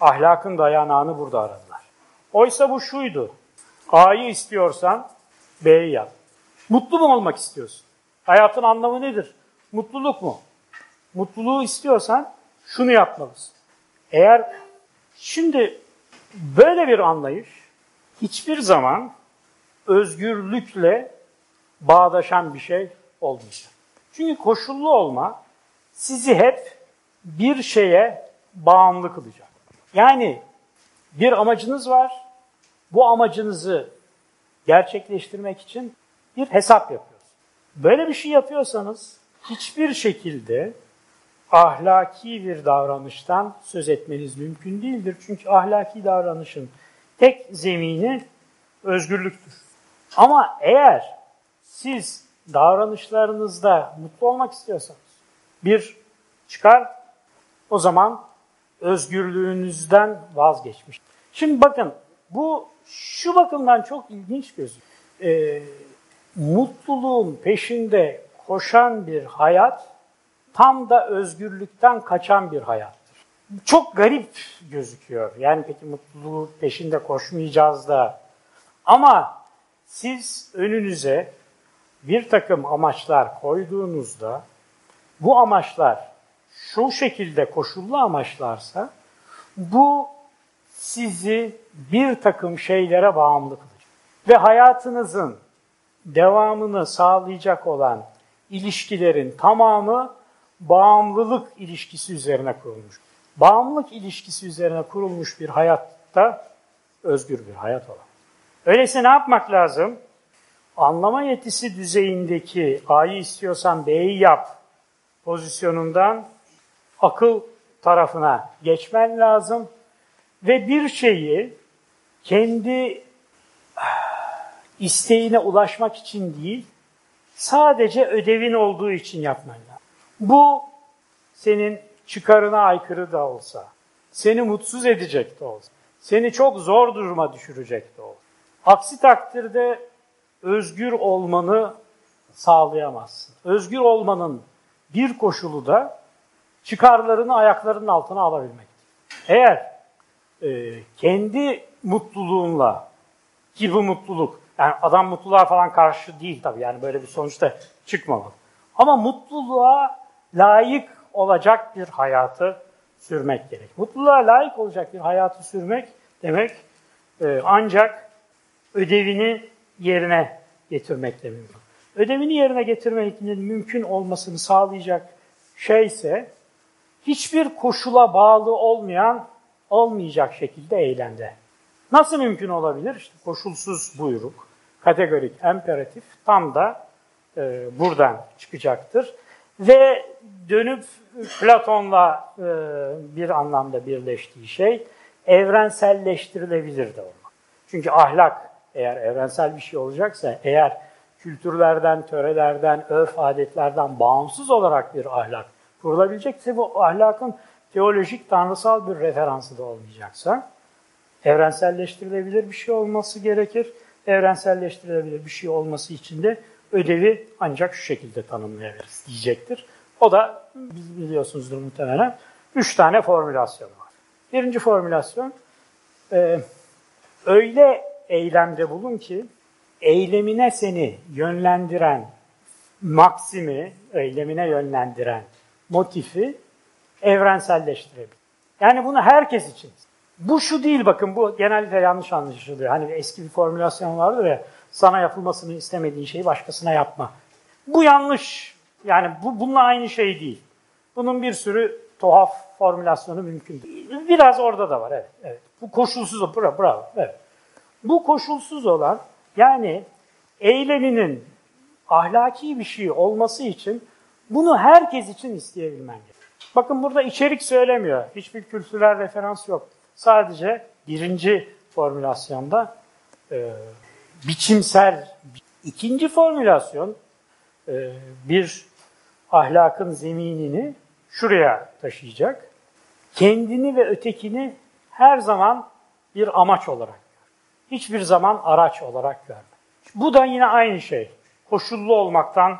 ahlakın dayanağını burada aradılar. Oysa bu şuydu, A'yı istiyorsan B'yi yap. Mutlu mu olmak istiyorsun? Hayatın anlamı nedir? Mutluluk mu? Mutluluğu istiyorsan şunu yapmalısın. Eğer şimdi böyle bir anlayış hiçbir zaman özgürlükle bağdaşan bir şey olmayacak. Çünkü koşullu olma sizi hep bir şeye bağımlı kılacak. Yani bir amacınız var. Bu amacınızı gerçekleştirmek için bir hesap yapıyorsunuz. Böyle bir şey yapıyorsanız hiçbir şekilde ahlaki bir davranıştan söz etmeniz mümkün değildir. Çünkü ahlaki davranışın tek zemini özgürlüktür. Ama eğer siz davranışlarınızda mutlu olmak istiyorsanız bir çıkar o zaman özgürlüğünüzden vazgeçmiş. Şimdi bakın bu şu bakımdan çok ilginç gözüküyor. Ee, mutluluğun peşinde koşan bir hayat tam da özgürlükten kaçan bir hayattır. Çok garip gözüküyor. Yani peki mutluluğu peşinde koşmayacağız da. Ama siz önünüze bir takım amaçlar koyduğunuzda bu amaçlar şu şekilde koşullu amaçlarsa bu sizi bir takım şeylere bağımlı kılacak. Ve hayatınızın devamını sağlayacak olan ilişkilerin tamamı bağımlılık ilişkisi üzerine kurulmuş. Bağımlılık ilişkisi üzerine kurulmuş bir hayatta özgür bir hayat olan. Öyleyse ne yapmak lazım? Anlama yetisi düzeyindeki A'yı istiyorsan B'yi yap pozisyonundan akıl tarafına geçmen lazım ve bir şeyi kendi isteğine ulaşmak için değil, sadece ödevin olduğu için yapman lazım. Bu senin çıkarına aykırı da olsa, seni mutsuz edecek de olsa, seni çok zor duruma düşürecek de olsa. Aksi takdirde özgür olmanı sağlayamazsın. Özgür olmanın bir koşulu da çıkarlarını ayaklarının altına alabilmektir. Eğer e, kendi mutluluğunla ki bu mutluluk, yani adam mutluluğa falan karşı değil tabii yani böyle bir sonuçta çıkmamalı. Ama mutluluğa layık olacak bir hayatı sürmek gerek. Mutluluğa layık olacak bir hayatı sürmek demek e, ancak ödevini yerine getirmekle mümkün. Ödevini yerine getirmenin mümkün olmasını sağlayacak şey ise hiçbir koşula bağlı olmayan, olmayacak şekilde eylemde. Nasıl mümkün olabilir? İşte koşulsuz buyruk, kategorik, imperatif tam da e, buradan çıkacaktır. Ve dönüp Platon'la e, bir anlamda birleştiği şey evrenselleştirilebilir de olmak. Çünkü ahlak eğer evrensel bir şey olacaksa, eğer kültürlerden, törelerden, örf adetlerden bağımsız olarak bir ahlak kurulabilecekse bu ahlakın teolojik, tanrısal bir referansı da olmayacaksa evrenselleştirilebilir bir şey olması gerekir. Evrenselleştirilebilir bir şey olması için de ödevi ancak şu şekilde tanımlayabiliriz diyecektir. O da biz biliyorsunuzdur muhtemelen üç tane formülasyon var. Birinci formülasyon e, öyle eylemde bulun ki eylemine seni yönlendiren maksimi, eylemine yönlendiren motifi evrenselleştirebilir. Yani bunu herkes için. Bu şu değil bakın bu genelde yanlış anlaşılıyor. Hani eski bir formülasyon vardır ya sana yapılmasını istemediğin şeyi başkasına yapma. Bu yanlış. Yani bu bununla aynı şey değil. Bunun bir sürü tuhaf formülasyonu mümkün. Biraz orada da var evet. evet. Bu koşulsuz bravo, bravo evet. Bu koşulsuz olan yani eyleminin ahlaki bir şey olması için bunu herkes için isteyebilmen gerekiyor. Bakın burada içerik söylemiyor. Hiçbir kültürel referans yok. Sadece birinci formülasyonda e, biçimsel. ikinci formülasyon e, bir ahlakın zeminini şuraya taşıyacak. Kendini ve ötekini her zaman bir amaç olarak Hiçbir zaman araç olarak görme. Bu da yine aynı şey. Koşullu olmaktan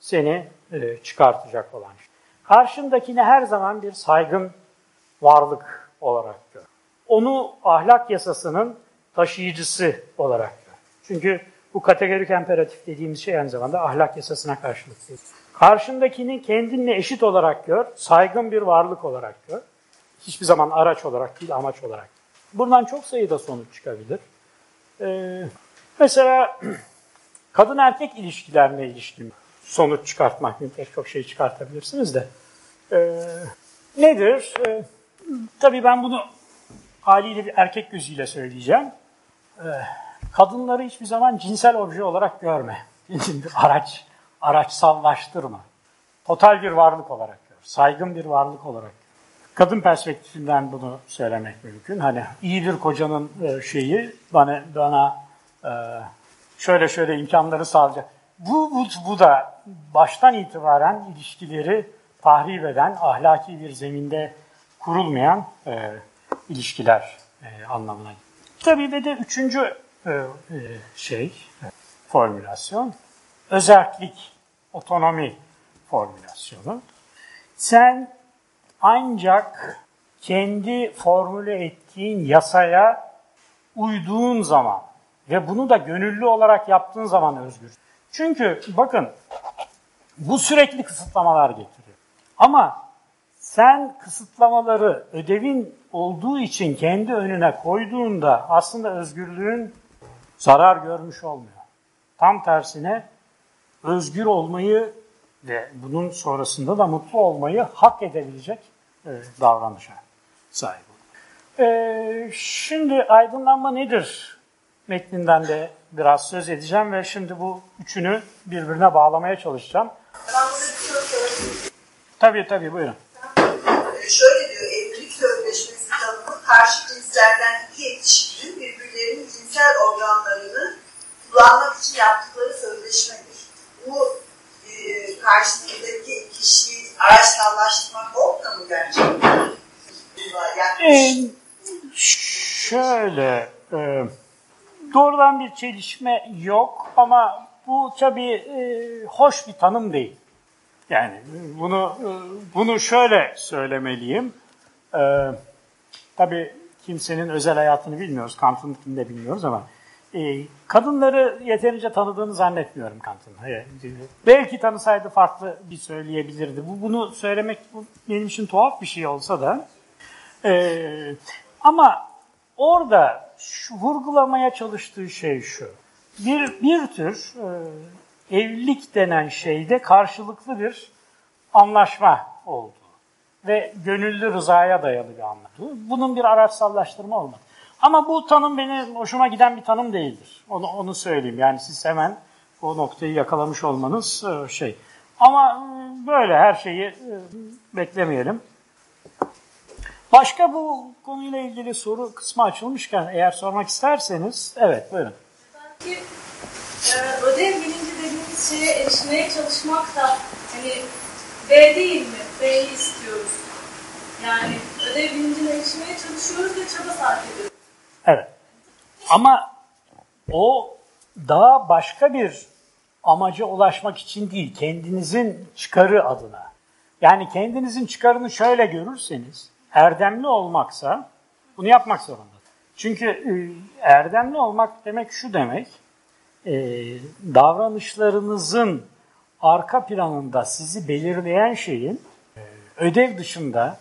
seni e, çıkartacak olan şey. Karşındakini her zaman bir saygın varlık olarak gör. Onu ahlak yasasının taşıyıcısı olarak gör. Çünkü bu kategorik imperatif dediğimiz şey aynı zamanda ahlak yasasına karşılık değil. Karşındakini kendinle eşit olarak gör, saygın bir varlık olarak gör. Hiçbir zaman araç olarak değil, amaç olarak. Buradan çok sayıda sonuç çıkabilir. Ee, mesela kadın erkek ilişkilerine ilişkin sonuç çıkartmak mümkün. Çok şey çıkartabilirsiniz de. Ee, nedir? Ee, tabii ben bunu haliyle bir erkek gözüyle söyleyeceğim. Ee, kadınları hiçbir zaman cinsel obje olarak görme. bir araç, araçsallaştırma. Total bir varlık olarak gör. Saygın bir varlık olarak. Kadın perspektifinden bunu söylemek mümkün. Hani iyi bir kocanın e, şeyi bana bana e, şöyle şöyle imkanları sağlayacak. Bu, bu, bu da baştan itibaren ilişkileri tahrip eden, ahlaki bir zeminde kurulmayan e, ilişkiler e, anlamına geliyor. Tabii ve de üçüncü e, e, şey, formülasyon, özellik, otonomi formülasyonu. Sen ancak kendi formüle ettiğin yasaya uyduğun zaman ve bunu da gönüllü olarak yaptığın zaman özgür. Çünkü bakın bu sürekli kısıtlamalar getiriyor. Ama sen kısıtlamaları ödevin olduğu için kendi önüne koyduğunda aslında özgürlüğün zarar görmüş olmuyor. Tam tersine özgür olmayı ve bunun sonrasında da mutlu olmayı hak edebilecek e, davranışa sahip oluyor. E, şimdi aydınlanma nedir? Metninden de biraz söz edeceğim ve şimdi bu üçünü birbirine bağlamaya çalışacağım. Tabii tabii buyurun. Şöyle diyor, evlilik sözleşmesi tanımı karşı cinslerden iki yetişkinin birbirlerinin cinsel organlarını kullanmak için yaptıkları sözleşmedir. Bu e, karşısındaki kişiyi araçsallaştırmak olmuyor mu gerçekten? Ee, şöyle, e, doğrudan bir çelişme yok ama bu tabii e, hoş bir tanım değil. Yani bunu e, bunu şöyle söylemeliyim. E, tabii kimsenin özel hayatını bilmiyoruz, Kant'ınkini de bilmiyoruz ama e, kadınları yeterince tanıdığını zannetmiyorum Kant'ın. E, belki tanısaydı farklı bir söyleyebilirdi. Bu bunu söylemek benim için tuhaf bir şey olsa da ee, ama orada şu, vurgulamaya çalıştığı şey şu. Bir, bir tür e, evlilik denen şeyde karşılıklı bir anlaşma oldu. Ve gönüllü rızaya dayalı bir anlaşma. Bunun bir araçsallaştırma olmadı. Ama bu tanım benim hoşuma giden bir tanım değildir. Onu, onu söyleyeyim. Yani siz hemen o noktayı yakalamış olmanız e, şey. Ama e, böyle her şeyi e, beklemeyelim. Başka bu konuyla ilgili soru kısmı açılmışken eğer sormak isterseniz, evet buyurun. Sanki e, ödev bilinci dediğimiz şeye erişmeye çalışmak da hani B değil mi? B'yi istiyoruz. Yani ödev bilincine erişmeye çalışıyoruz ve çaba sarf ediyoruz. Evet. Ama o daha başka bir amaca ulaşmak için değil, kendinizin çıkarı adına. Yani kendinizin çıkarını şöyle görürseniz, erdemli olmaksa bunu yapmak zorunda. Çünkü e, erdemli olmak demek şu demek, e, davranışlarınızın arka planında sizi belirleyen şeyin e, ödev dışında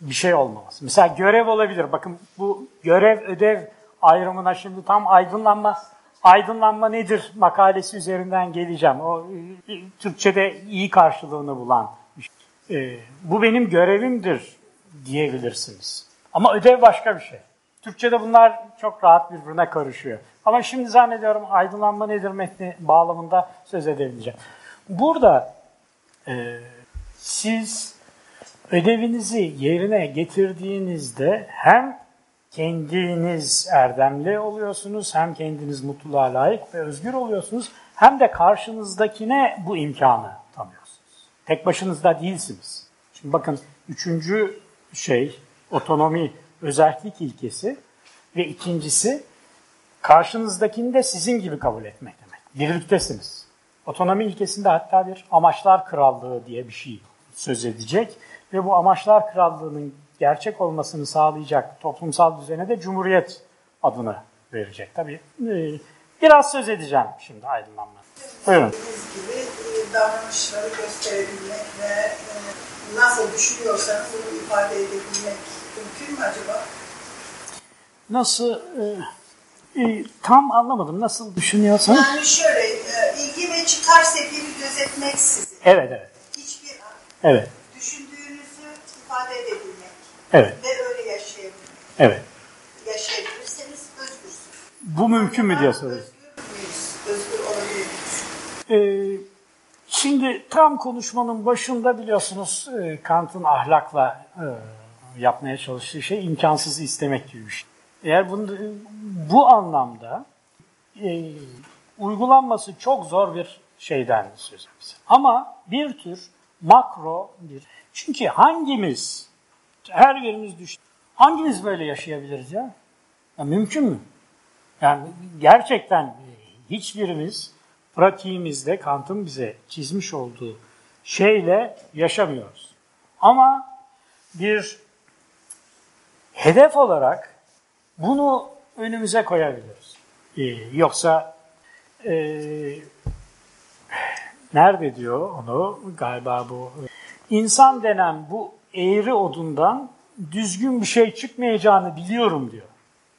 bir şey olmaması. Mesela görev olabilir. Bakın bu görev ödev ayrımına şimdi tam aydınlanma aydınlanma nedir makalesi üzerinden geleceğim. O e, Türkçe'de iyi karşılığını bulan. E, bu benim görevimdir diyebilirsiniz. Ama ödev başka bir şey. Türkçe'de bunlar çok rahat birbirine karışıyor. Ama şimdi zannediyorum aydınlanma nedir metni bağlamında söz edebileceğim. Burada e, siz ödevinizi yerine getirdiğinizde hem kendiniz erdemli oluyorsunuz, hem kendiniz mutluluğa layık ve özgür oluyorsunuz, hem de karşınızdakine bu imkanı tanıyorsunuz. Tek başınızda değilsiniz. Şimdi bakın üçüncü şey otonomi, özellik ilkesi ve ikincisi karşınızdakini de sizin gibi kabul etmek demek. Birliktesiniz. Otonomi ilkesinde hatta bir amaçlar krallığı diye bir şey söz edecek ve bu amaçlar krallığının gerçek olmasını sağlayacak toplumsal düzene de cumhuriyet adını verecek. Tabii e, biraz söz edeceğim şimdi aydınlanma. Buyurun. Gibi e, davranışları gösterebilmek ve e, nasıl düşünüyorsanız onu ifade edebilmek mümkün mü acaba? Nasıl e, tam anlamadım. Nasıl düşünüyorsanız? Yani şöyle, ilgi ve çıkar seferi gözetmeksizin Evet, evet. hiçbir an Evet, ifade edebilmek evet, ve öyle yaşayabilmek. evet. Yaşayabilirseniz özgürsünüz. Bu mümkün mü diye soruyorsun. Özgür müyüz? Özgür olabilir miyiz? Ee, şimdi tam konuşmanın başında biliyorsunuz e, Kant'ın ahlakla e, Yapmaya çalıştığı şey imkansızı istemek gibi bir şey. Eğer bunu, bu anlamda e, uygulanması çok zor bir şeyden söz. Ama bir tür makro bir. Çünkü hangimiz, her birimiz düştü. Hangimiz böyle yaşayabiliriz ya? ya mümkün mü? Yani gerçekten hiçbirimiz pratiğimizde Kant'ın bize çizmiş olduğu şeyle yaşamıyoruz. Ama bir hedef olarak bunu önümüze koyabiliriz. Ee, yoksa e, nerede diyor onu galiba bu insan denen bu eğri odundan düzgün bir şey çıkmayacağını biliyorum diyor.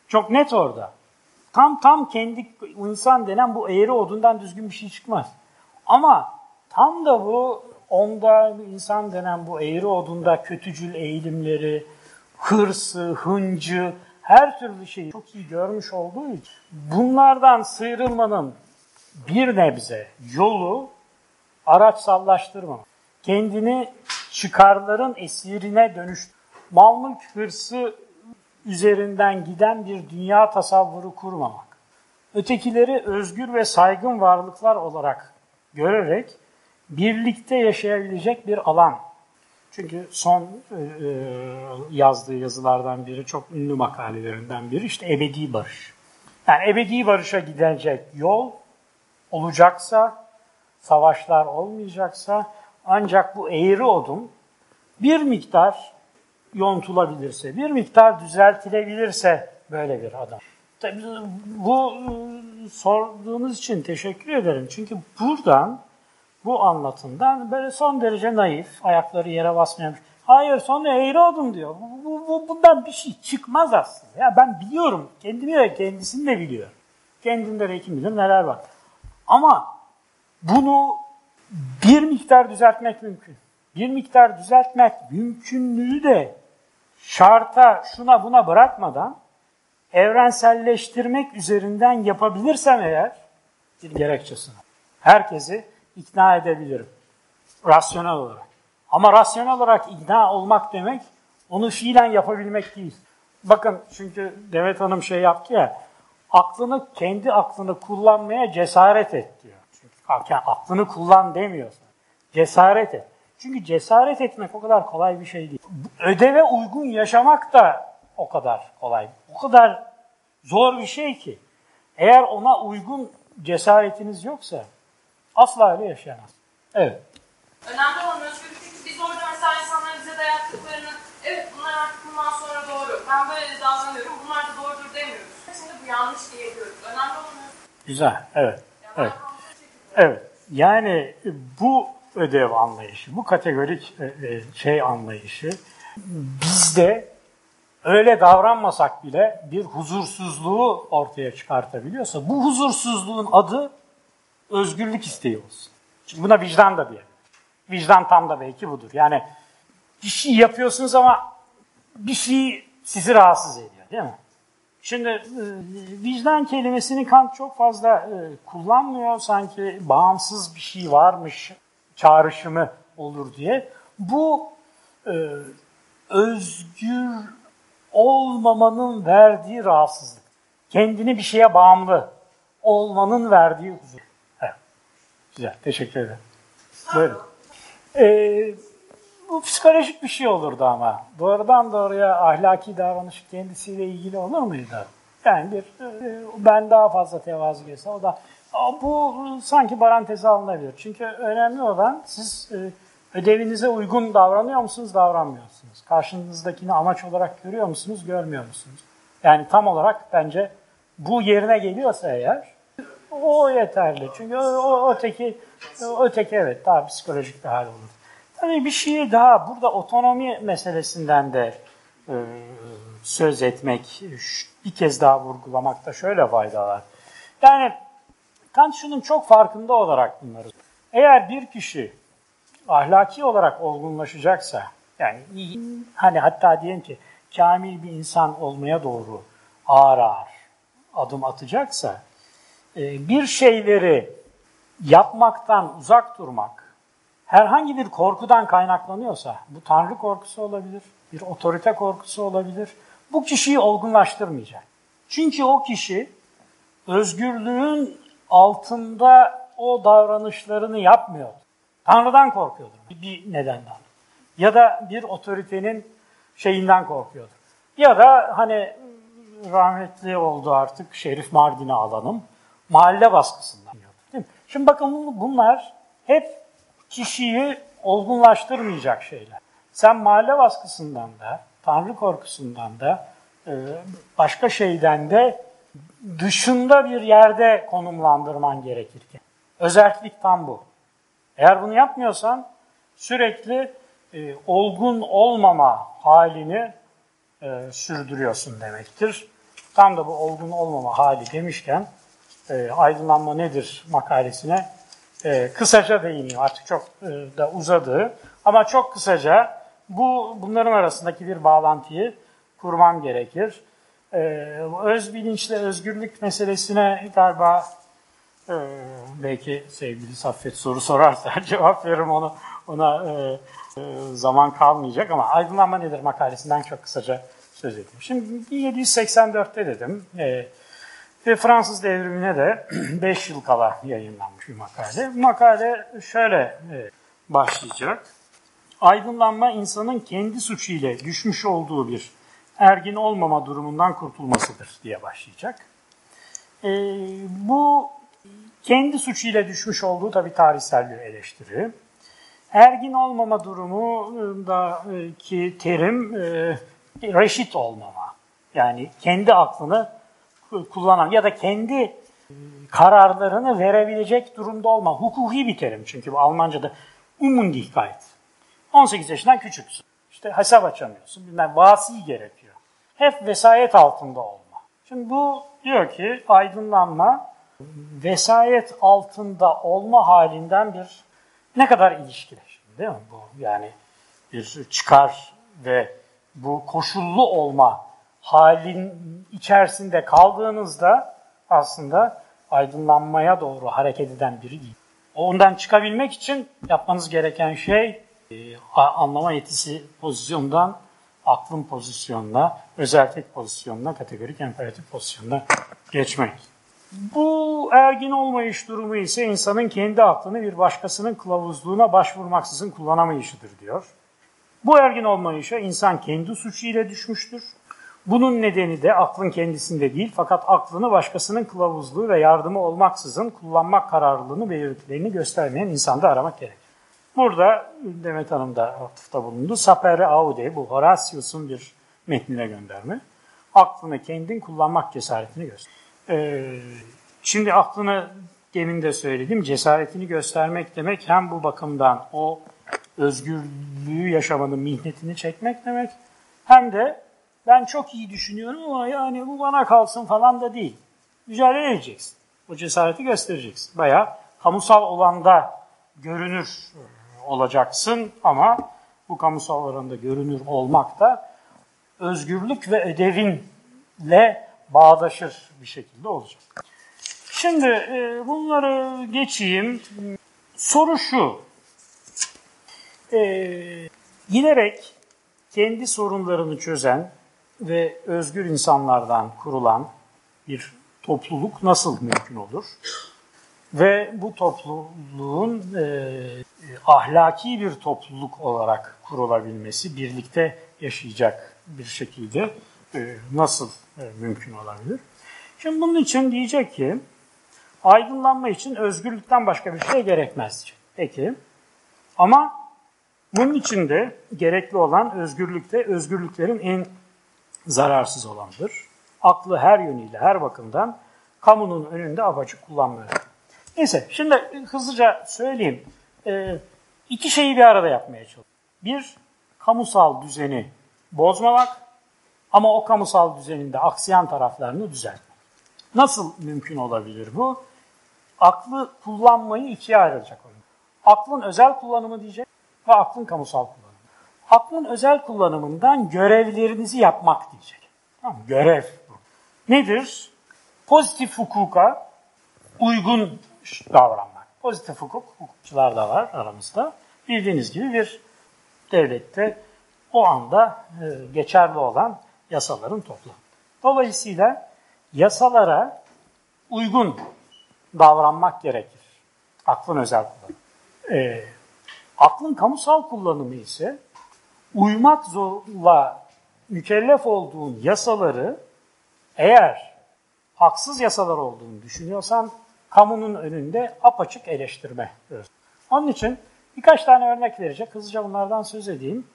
Çok net orada. Tam tam kendi insan denen bu eğri odundan düzgün bir şey çıkmaz. Ama tam da bu onda insan denen bu eğri odunda kötücül eğilimleri, hırsı, hıncı, her türlü şeyi çok iyi görmüş olduğu için bunlardan sıyrılmanın bir nebze yolu araçsallaştırma. Kendini çıkarların esirine dönüş, mal mülk hırsı üzerinden giden bir dünya tasavvuru kurmamak. Ötekileri özgür ve saygın varlıklar olarak görerek birlikte yaşayabilecek bir alan. Çünkü son e, e, yazdığı yazılardan biri, çok ünlü makalelerinden biri işte ebedi barış. Yani ebedi barışa gidecek yol olacaksa, savaşlar olmayacaksa ancak bu eğri odun bir miktar yontulabilirse, bir miktar düzeltilebilirse böyle bir adam. Tabii bu e, sorduğunuz için teşekkür ederim. Çünkü buradan, bu anlatımdan böyle son derece naif, ayakları yere basmayan, hayır sonra eğri odun diyor. Bu, bu, bu, bundan bir şey çıkmaz aslında. Ya ben biliyorum, kendimi de kendisini de biliyor. Kendimde de kim bilir neler var. Ama bunu bir miktar düzeltmek mümkün. Bir miktar düzeltmek mümkünlüğü de şarta şuna buna bırakmadan evrenselleştirmek üzerinden yapabilirsem eğer bir gerekçesine herkesi ikna edebilirim. Rasyonel olarak. Ama rasyonel olarak ikna olmak demek onu fiilen yapabilmek değil. Bakın çünkü Demet Hanım şey yaptı ya aklını kendi aklını kullanmaya cesaret et diyor. Yani aklını kullan demiyorsun. Cesaret et. Çünkü cesaret etmek o kadar kolay bir şey değil. Ödeve uygun yaşamak da o kadar kolay. O kadar zor bir şey ki. Eğer ona uygun cesaretiniz yoksa asla öyle yaşayamaz. Evet. Önemli olan özgürlükteki biz orada mesela insanlar bize dayattıklarını evet bunlar artık bundan sonra doğru. Ben böyle davranıyorum. Bunlar da doğrudur demiyoruz. Şimdi bu yanlış diye yapıyoruz. Önemli olan Güzel. Evet. Evet. Evet. Yani bu ödev anlayışı, bu kategorik e, e, şey anlayışı bizde öyle davranmasak bile bir huzursuzluğu ortaya çıkartabiliyorsa bu huzursuzluğun adı özgürlük isteği olsun. Şimdi buna vicdan da diye. Vicdan tam da belki budur. Yani bir şey yapıyorsunuz ama bir şey sizi rahatsız ediyor değil mi? Şimdi e, vicdan kelimesini Kant çok fazla kullanmıyor. Sanki bağımsız bir şey varmış çağrışımı olur diye. Bu e, özgür olmamanın verdiği rahatsızlık. Kendini bir şeye bağımlı olmanın verdiği huzur. Evet. Güzel, teşekkür ederim. Böyle. Ee, bu psikolojik bir şey olurdu ama. Doğrudan doğruya ahlaki davranış kendisiyle ilgili olur muydu? Yani bir, e, ben daha fazla tevazu gösterse o da bu sanki paranteze alınabilir. Çünkü önemli olan siz e, ödevinize uygun davranıyor musunuz, davranmıyor musunuz? Karşınızdakini amaç olarak görüyor musunuz, görmüyor musunuz? Yani tam olarak bence bu yerine geliyorsa eğer o yeterli. Çünkü o, o öteki, öteki evet daha psikolojik bir hal olur. Tabii bir şey daha burada otonomi meselesinden de e, söz etmek, bir kez daha vurgulamakta şöyle faydalar. Yani Kant şunun çok farkında olarak bunları. Eğer bir kişi ahlaki olarak olgunlaşacaksa, yani hani hatta diyelim ki kamil bir insan olmaya doğru ağır ağır adım atacaksa, e, bir şeyleri yapmaktan uzak durmak herhangi bir korkudan kaynaklanıyorsa, bu tanrı korkusu olabilir, bir otorite korkusu olabilir, bu kişiyi olgunlaştırmayacak. Çünkü o kişi özgürlüğün altında o davranışlarını yapmıyor. Tanrı'dan korkuyordur bir nedenden. Ya da bir otoritenin şeyinden korkuyordur. Ya da hani rahmetli oldu artık Şerif Mardin'i alalım. Mahalle baskısından. Değil mi? Şimdi bakın bunlar hep kişiyi olgunlaştırmayacak şeyler. Sen mahalle baskısından da, tanrı korkusundan da, e, başka şeyden de dışında bir yerde konumlandırman gerekirken. Özellik tam bu. Eğer bunu yapmıyorsan sürekli e, olgun olmama halini e, sürdürüyorsun demektir. Tam da bu olgun olmama hali demişken e, aydınlanma nedir makalesine e, kısaca değineyim. Artık çok e, da uzadı. Ama çok kısaca bu bunların arasındaki bir bağlantıyı kurmam gerekir. E, öz bilinçle özgürlük meselesine galiba e, belki sevgili Saffet soru sorarsa cevap veririm onu ona e, e, zaman kalmayacak ama aydınlanma nedir makalesinden çok kısaca söz edeyim. Şimdi 1784'te dedim. E, ve Fransız devrimine de 5 yıl kala yayınlanmış bir makale. Makale şöyle e, başlayacak. Aydınlanma insanın kendi suçu ile düşmüş olduğu bir ergin olmama durumundan kurtulmasıdır diye başlayacak. E, bu kendi suçu ile düşmüş olduğu tabii tarihsel bir eleştiri. Ergin olmama durumundaki terim e, reşit olmama. Yani kendi aklını kullanan ya da kendi kararlarını verebilecek durumda olma. Hukuki bir terim çünkü bu Almanca'da Umundlichkeit. 18 yaşından küçüksün. İşte hesap açamıyorsun. Bilmem vasi gerekiyor. Hep vesayet altında olma. Şimdi bu diyor ki aydınlanma vesayet altında olma halinden bir ne kadar ilişkili değil mi bu? Yani bir çıkar ve bu koşullu olma halin içerisinde kaldığınızda aslında aydınlanmaya doğru hareket eden biri değil. Ondan çıkabilmek için yapmanız gereken şey e, anlama yetisi pozisyondan aklın pozisyonuna, özellik pozisyonuna, kategorik imperatif pozisyonuna geçmek. Bu ergin olmayış durumu ise insanın kendi aklını bir başkasının kılavuzluğuna başvurmaksızın kullanamayışıdır diyor. Bu ergin olmayışa insan kendi suçu ile düşmüştür. Bunun nedeni de aklın kendisinde değil fakat aklını başkasının kılavuzluğu ve yardımı olmaksızın kullanmak kararlılığını belirtilerini göstermeyen insanda aramak gerek. Burada Demet Hanım da atıfta bulundu. Sapere aude, bu Horatius'un bir metnine gönderme. Aklını kendin kullanmak cesaretini göster. Ee, şimdi aklını demin de söyledim, cesaretini göstermek demek hem bu bakımdan o özgürlüğü yaşamanın mihnetini çekmek demek hem de ben çok iyi düşünüyorum ama yani bu bana kalsın falan da değil. Mücadele edeceksin. O cesareti göstereceksin. Baya kamusal olanda görünür olacaksın ama bu kamusal alanda görünür olmak da özgürlük ve ödevinle bağdaşır bir şekilde olacak. Şimdi e, bunları geçeyim. Soru şu. E, giderek kendi sorunlarını çözen ve özgür insanlardan kurulan bir topluluk nasıl mümkün olur? Ve bu topluluğun e, ahlaki bir topluluk olarak kurulabilmesi, birlikte yaşayacak bir şekilde e, nasıl e, mümkün olabilir? Şimdi bunun için diyecek ki, aydınlanma için özgürlükten başka bir şey gerekmez. Peki, ama bunun için de gerekli olan özgürlükte özgürlüklerin en zararsız olandır. Aklı her yönüyle, her bakımdan kamunun önünde apaçık kullanmıyor. Neyse, şimdi hızlıca söyleyeyim. Ee, iki şeyi bir arada yapmaya çalışıyor. Bir, kamusal düzeni bozmamak ama o kamusal düzeninde aksayan taraflarını düzeltmek. Nasıl mümkün olabilir bu? Aklı kullanmayı ikiye ayrılacak onun. Aklın özel kullanımı diyecek ve aklın kamusal kullanımı. Aklın özel kullanımından görevlerinizi yapmak diyecek. Tamam, görev bu. Nedir? Pozitif hukuka uygun davranmak. Pozitif hukuk, hukukçular da var aramızda. bildiğiniz gibi bir devlette o anda e, geçerli olan yasaların toplamı. Dolayısıyla yasalara uygun davranmak gerekir. Aklın özel kullanımı. E, aklın kamusal kullanımı ise uymak zorla mükellef olduğun yasaları eğer haksız yasalar olduğunu düşünüyorsan kamunun önünde apaçık eleştirme. Onun için birkaç tane örnek verecek. Hızlıca bunlardan söz edeyim.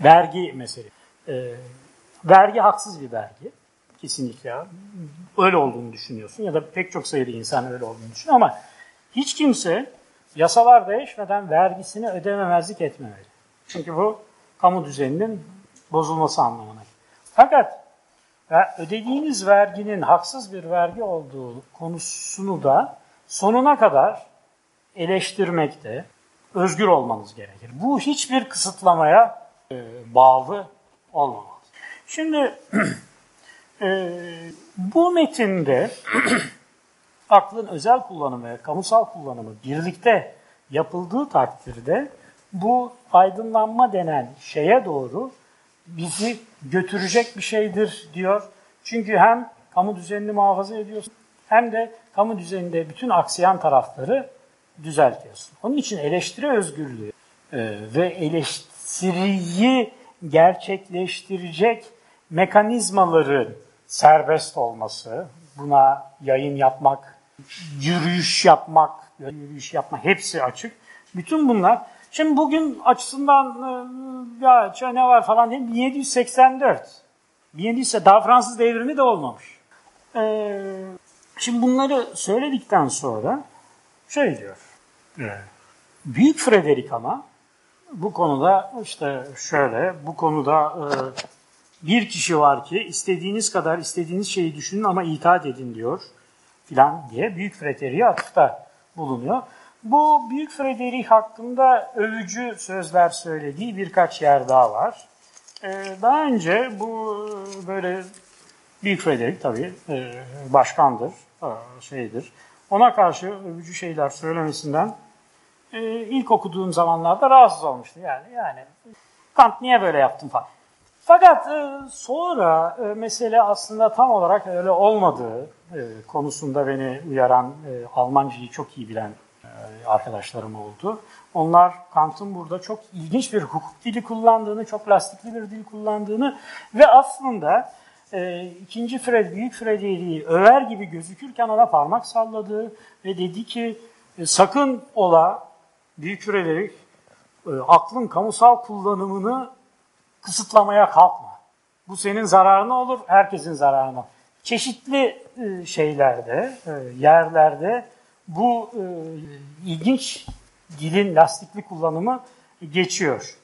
Vergi meselesi. Ee, vergi haksız bir vergi. Kesinlikle öyle olduğunu düşünüyorsun ya da pek çok sayıda insan öyle olduğunu düşünüyor ama hiç kimse yasalar değişmeden vergisini ödememezlik etmemeli. Çünkü bu kamu düzeninin bozulması anlamına. Fakat ödediğiniz verginin haksız bir vergi olduğu konusunu da sonuna kadar eleştirmekte özgür olmanız gerekir. Bu hiçbir kısıtlamaya e, bağlı olmamalı. Şimdi e, bu metinde aklın özel kullanımı ve kamusal kullanımı birlikte yapıldığı takdirde bu aydınlanma denen şeye doğru bizi götürecek bir şeydir diyor. Çünkü hem kamu düzenini muhafaza ediyorsun hem de kamu düzeninde bütün aksayan tarafları düzeltiyorsun. Onun için eleştiri özgürlüğü e, ve eleştiriyi gerçekleştirecek mekanizmaların serbest olması, buna yayın yapmak, yürüyüş yapmak, yürüyüş yapma hepsi açık. Bütün bunlar Şimdi bugün açısından e, ya ne var falan değil 1784. 1700 daha Fransız devrimi de olmamış. Ee, şimdi bunları söyledikten sonra şey diyor. Büyük Frederick ama bu konuda işte şöyle bu konuda e, bir kişi var ki istediğiniz kadar istediğiniz şeyi düşünün ama itaat edin diyor filan diye Büyük Frederick'e atıfta bulunuyor. Bu Büyük Frederick hakkında övücü sözler söylediği birkaç yer daha var. Ee, daha önce bu böyle Büyük Frederick tabii e, başkandır, şeydir. Ona karşı övücü şeyler söylemesinden e, ilk okuduğum zamanlarda rahatsız olmuştum. Yani yani Kant niye böyle yaptın falan. Fakat e, sonra mesele aslında tam olarak öyle olmadığı konusunda beni uyaran Almancayı çok iyi bilen e, arkadaşlarım oldu. Onlar Kant'ın burada çok ilginç bir hukuk dili kullandığını, çok lastikli bir dil kullandığını ve aslında e, ikinci Fred, Büyük Frederick'i över gibi gözükürken ona parmak salladığı ve dedi ki e, sakın ola Büyük Frederick e, aklın kamusal kullanımını kısıtlamaya kalkma. Bu senin zararına olur, herkesin zararına. Çeşitli e, şeylerde, e, yerlerde bu e, ilginç dilin lastikli kullanımı geçiyor.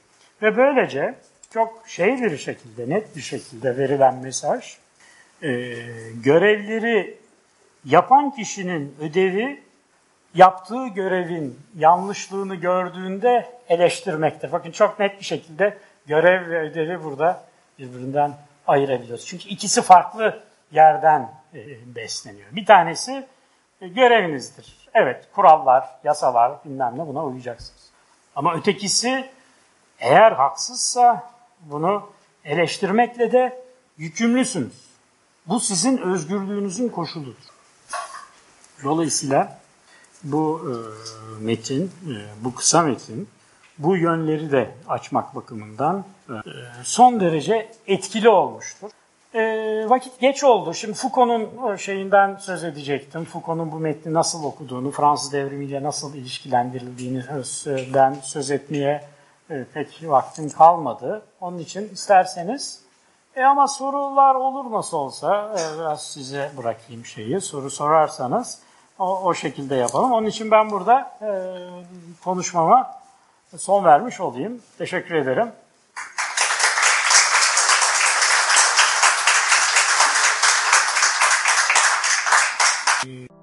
Ve böylece çok şey bir şekilde, net bir şekilde verilen mesaj, e, görevleri yapan kişinin ödevi yaptığı görevin yanlışlığını gördüğünde eleştirmektir. Bakın çok net bir şekilde görev ve ödevi burada birbirinden ayırabiliyoruz. Çünkü ikisi farklı yerden e, besleniyor. Bir tanesi görevinizdir. Evet, kurallar, yasalar, bilmem ne buna uyacaksınız. Ama ötekisi eğer haksızsa bunu eleştirmekle de yükümlüsünüz. Bu sizin özgürlüğünüzün koşuludur. Dolayısıyla bu e, metin, e, bu kısa metin bu yönleri de açmak bakımından e, son derece etkili olmuştur. E, vakit geç oldu. Şimdi Foucault'un şeyinden söz edecektim. Foucault'un bu metni nasıl okuduğunu, Fransız devrimiyle nasıl ilişkilendirildiğini ben söz etmeye e, pek vaktim kalmadı. Onun için isterseniz e ama sorular olur nasıl olsa e, biraz size bırakayım şeyi. Soru sorarsanız o, o şekilde yapalım. Onun için ben burada e, konuşmama son vermiş olayım. Teşekkür ederim. Peace.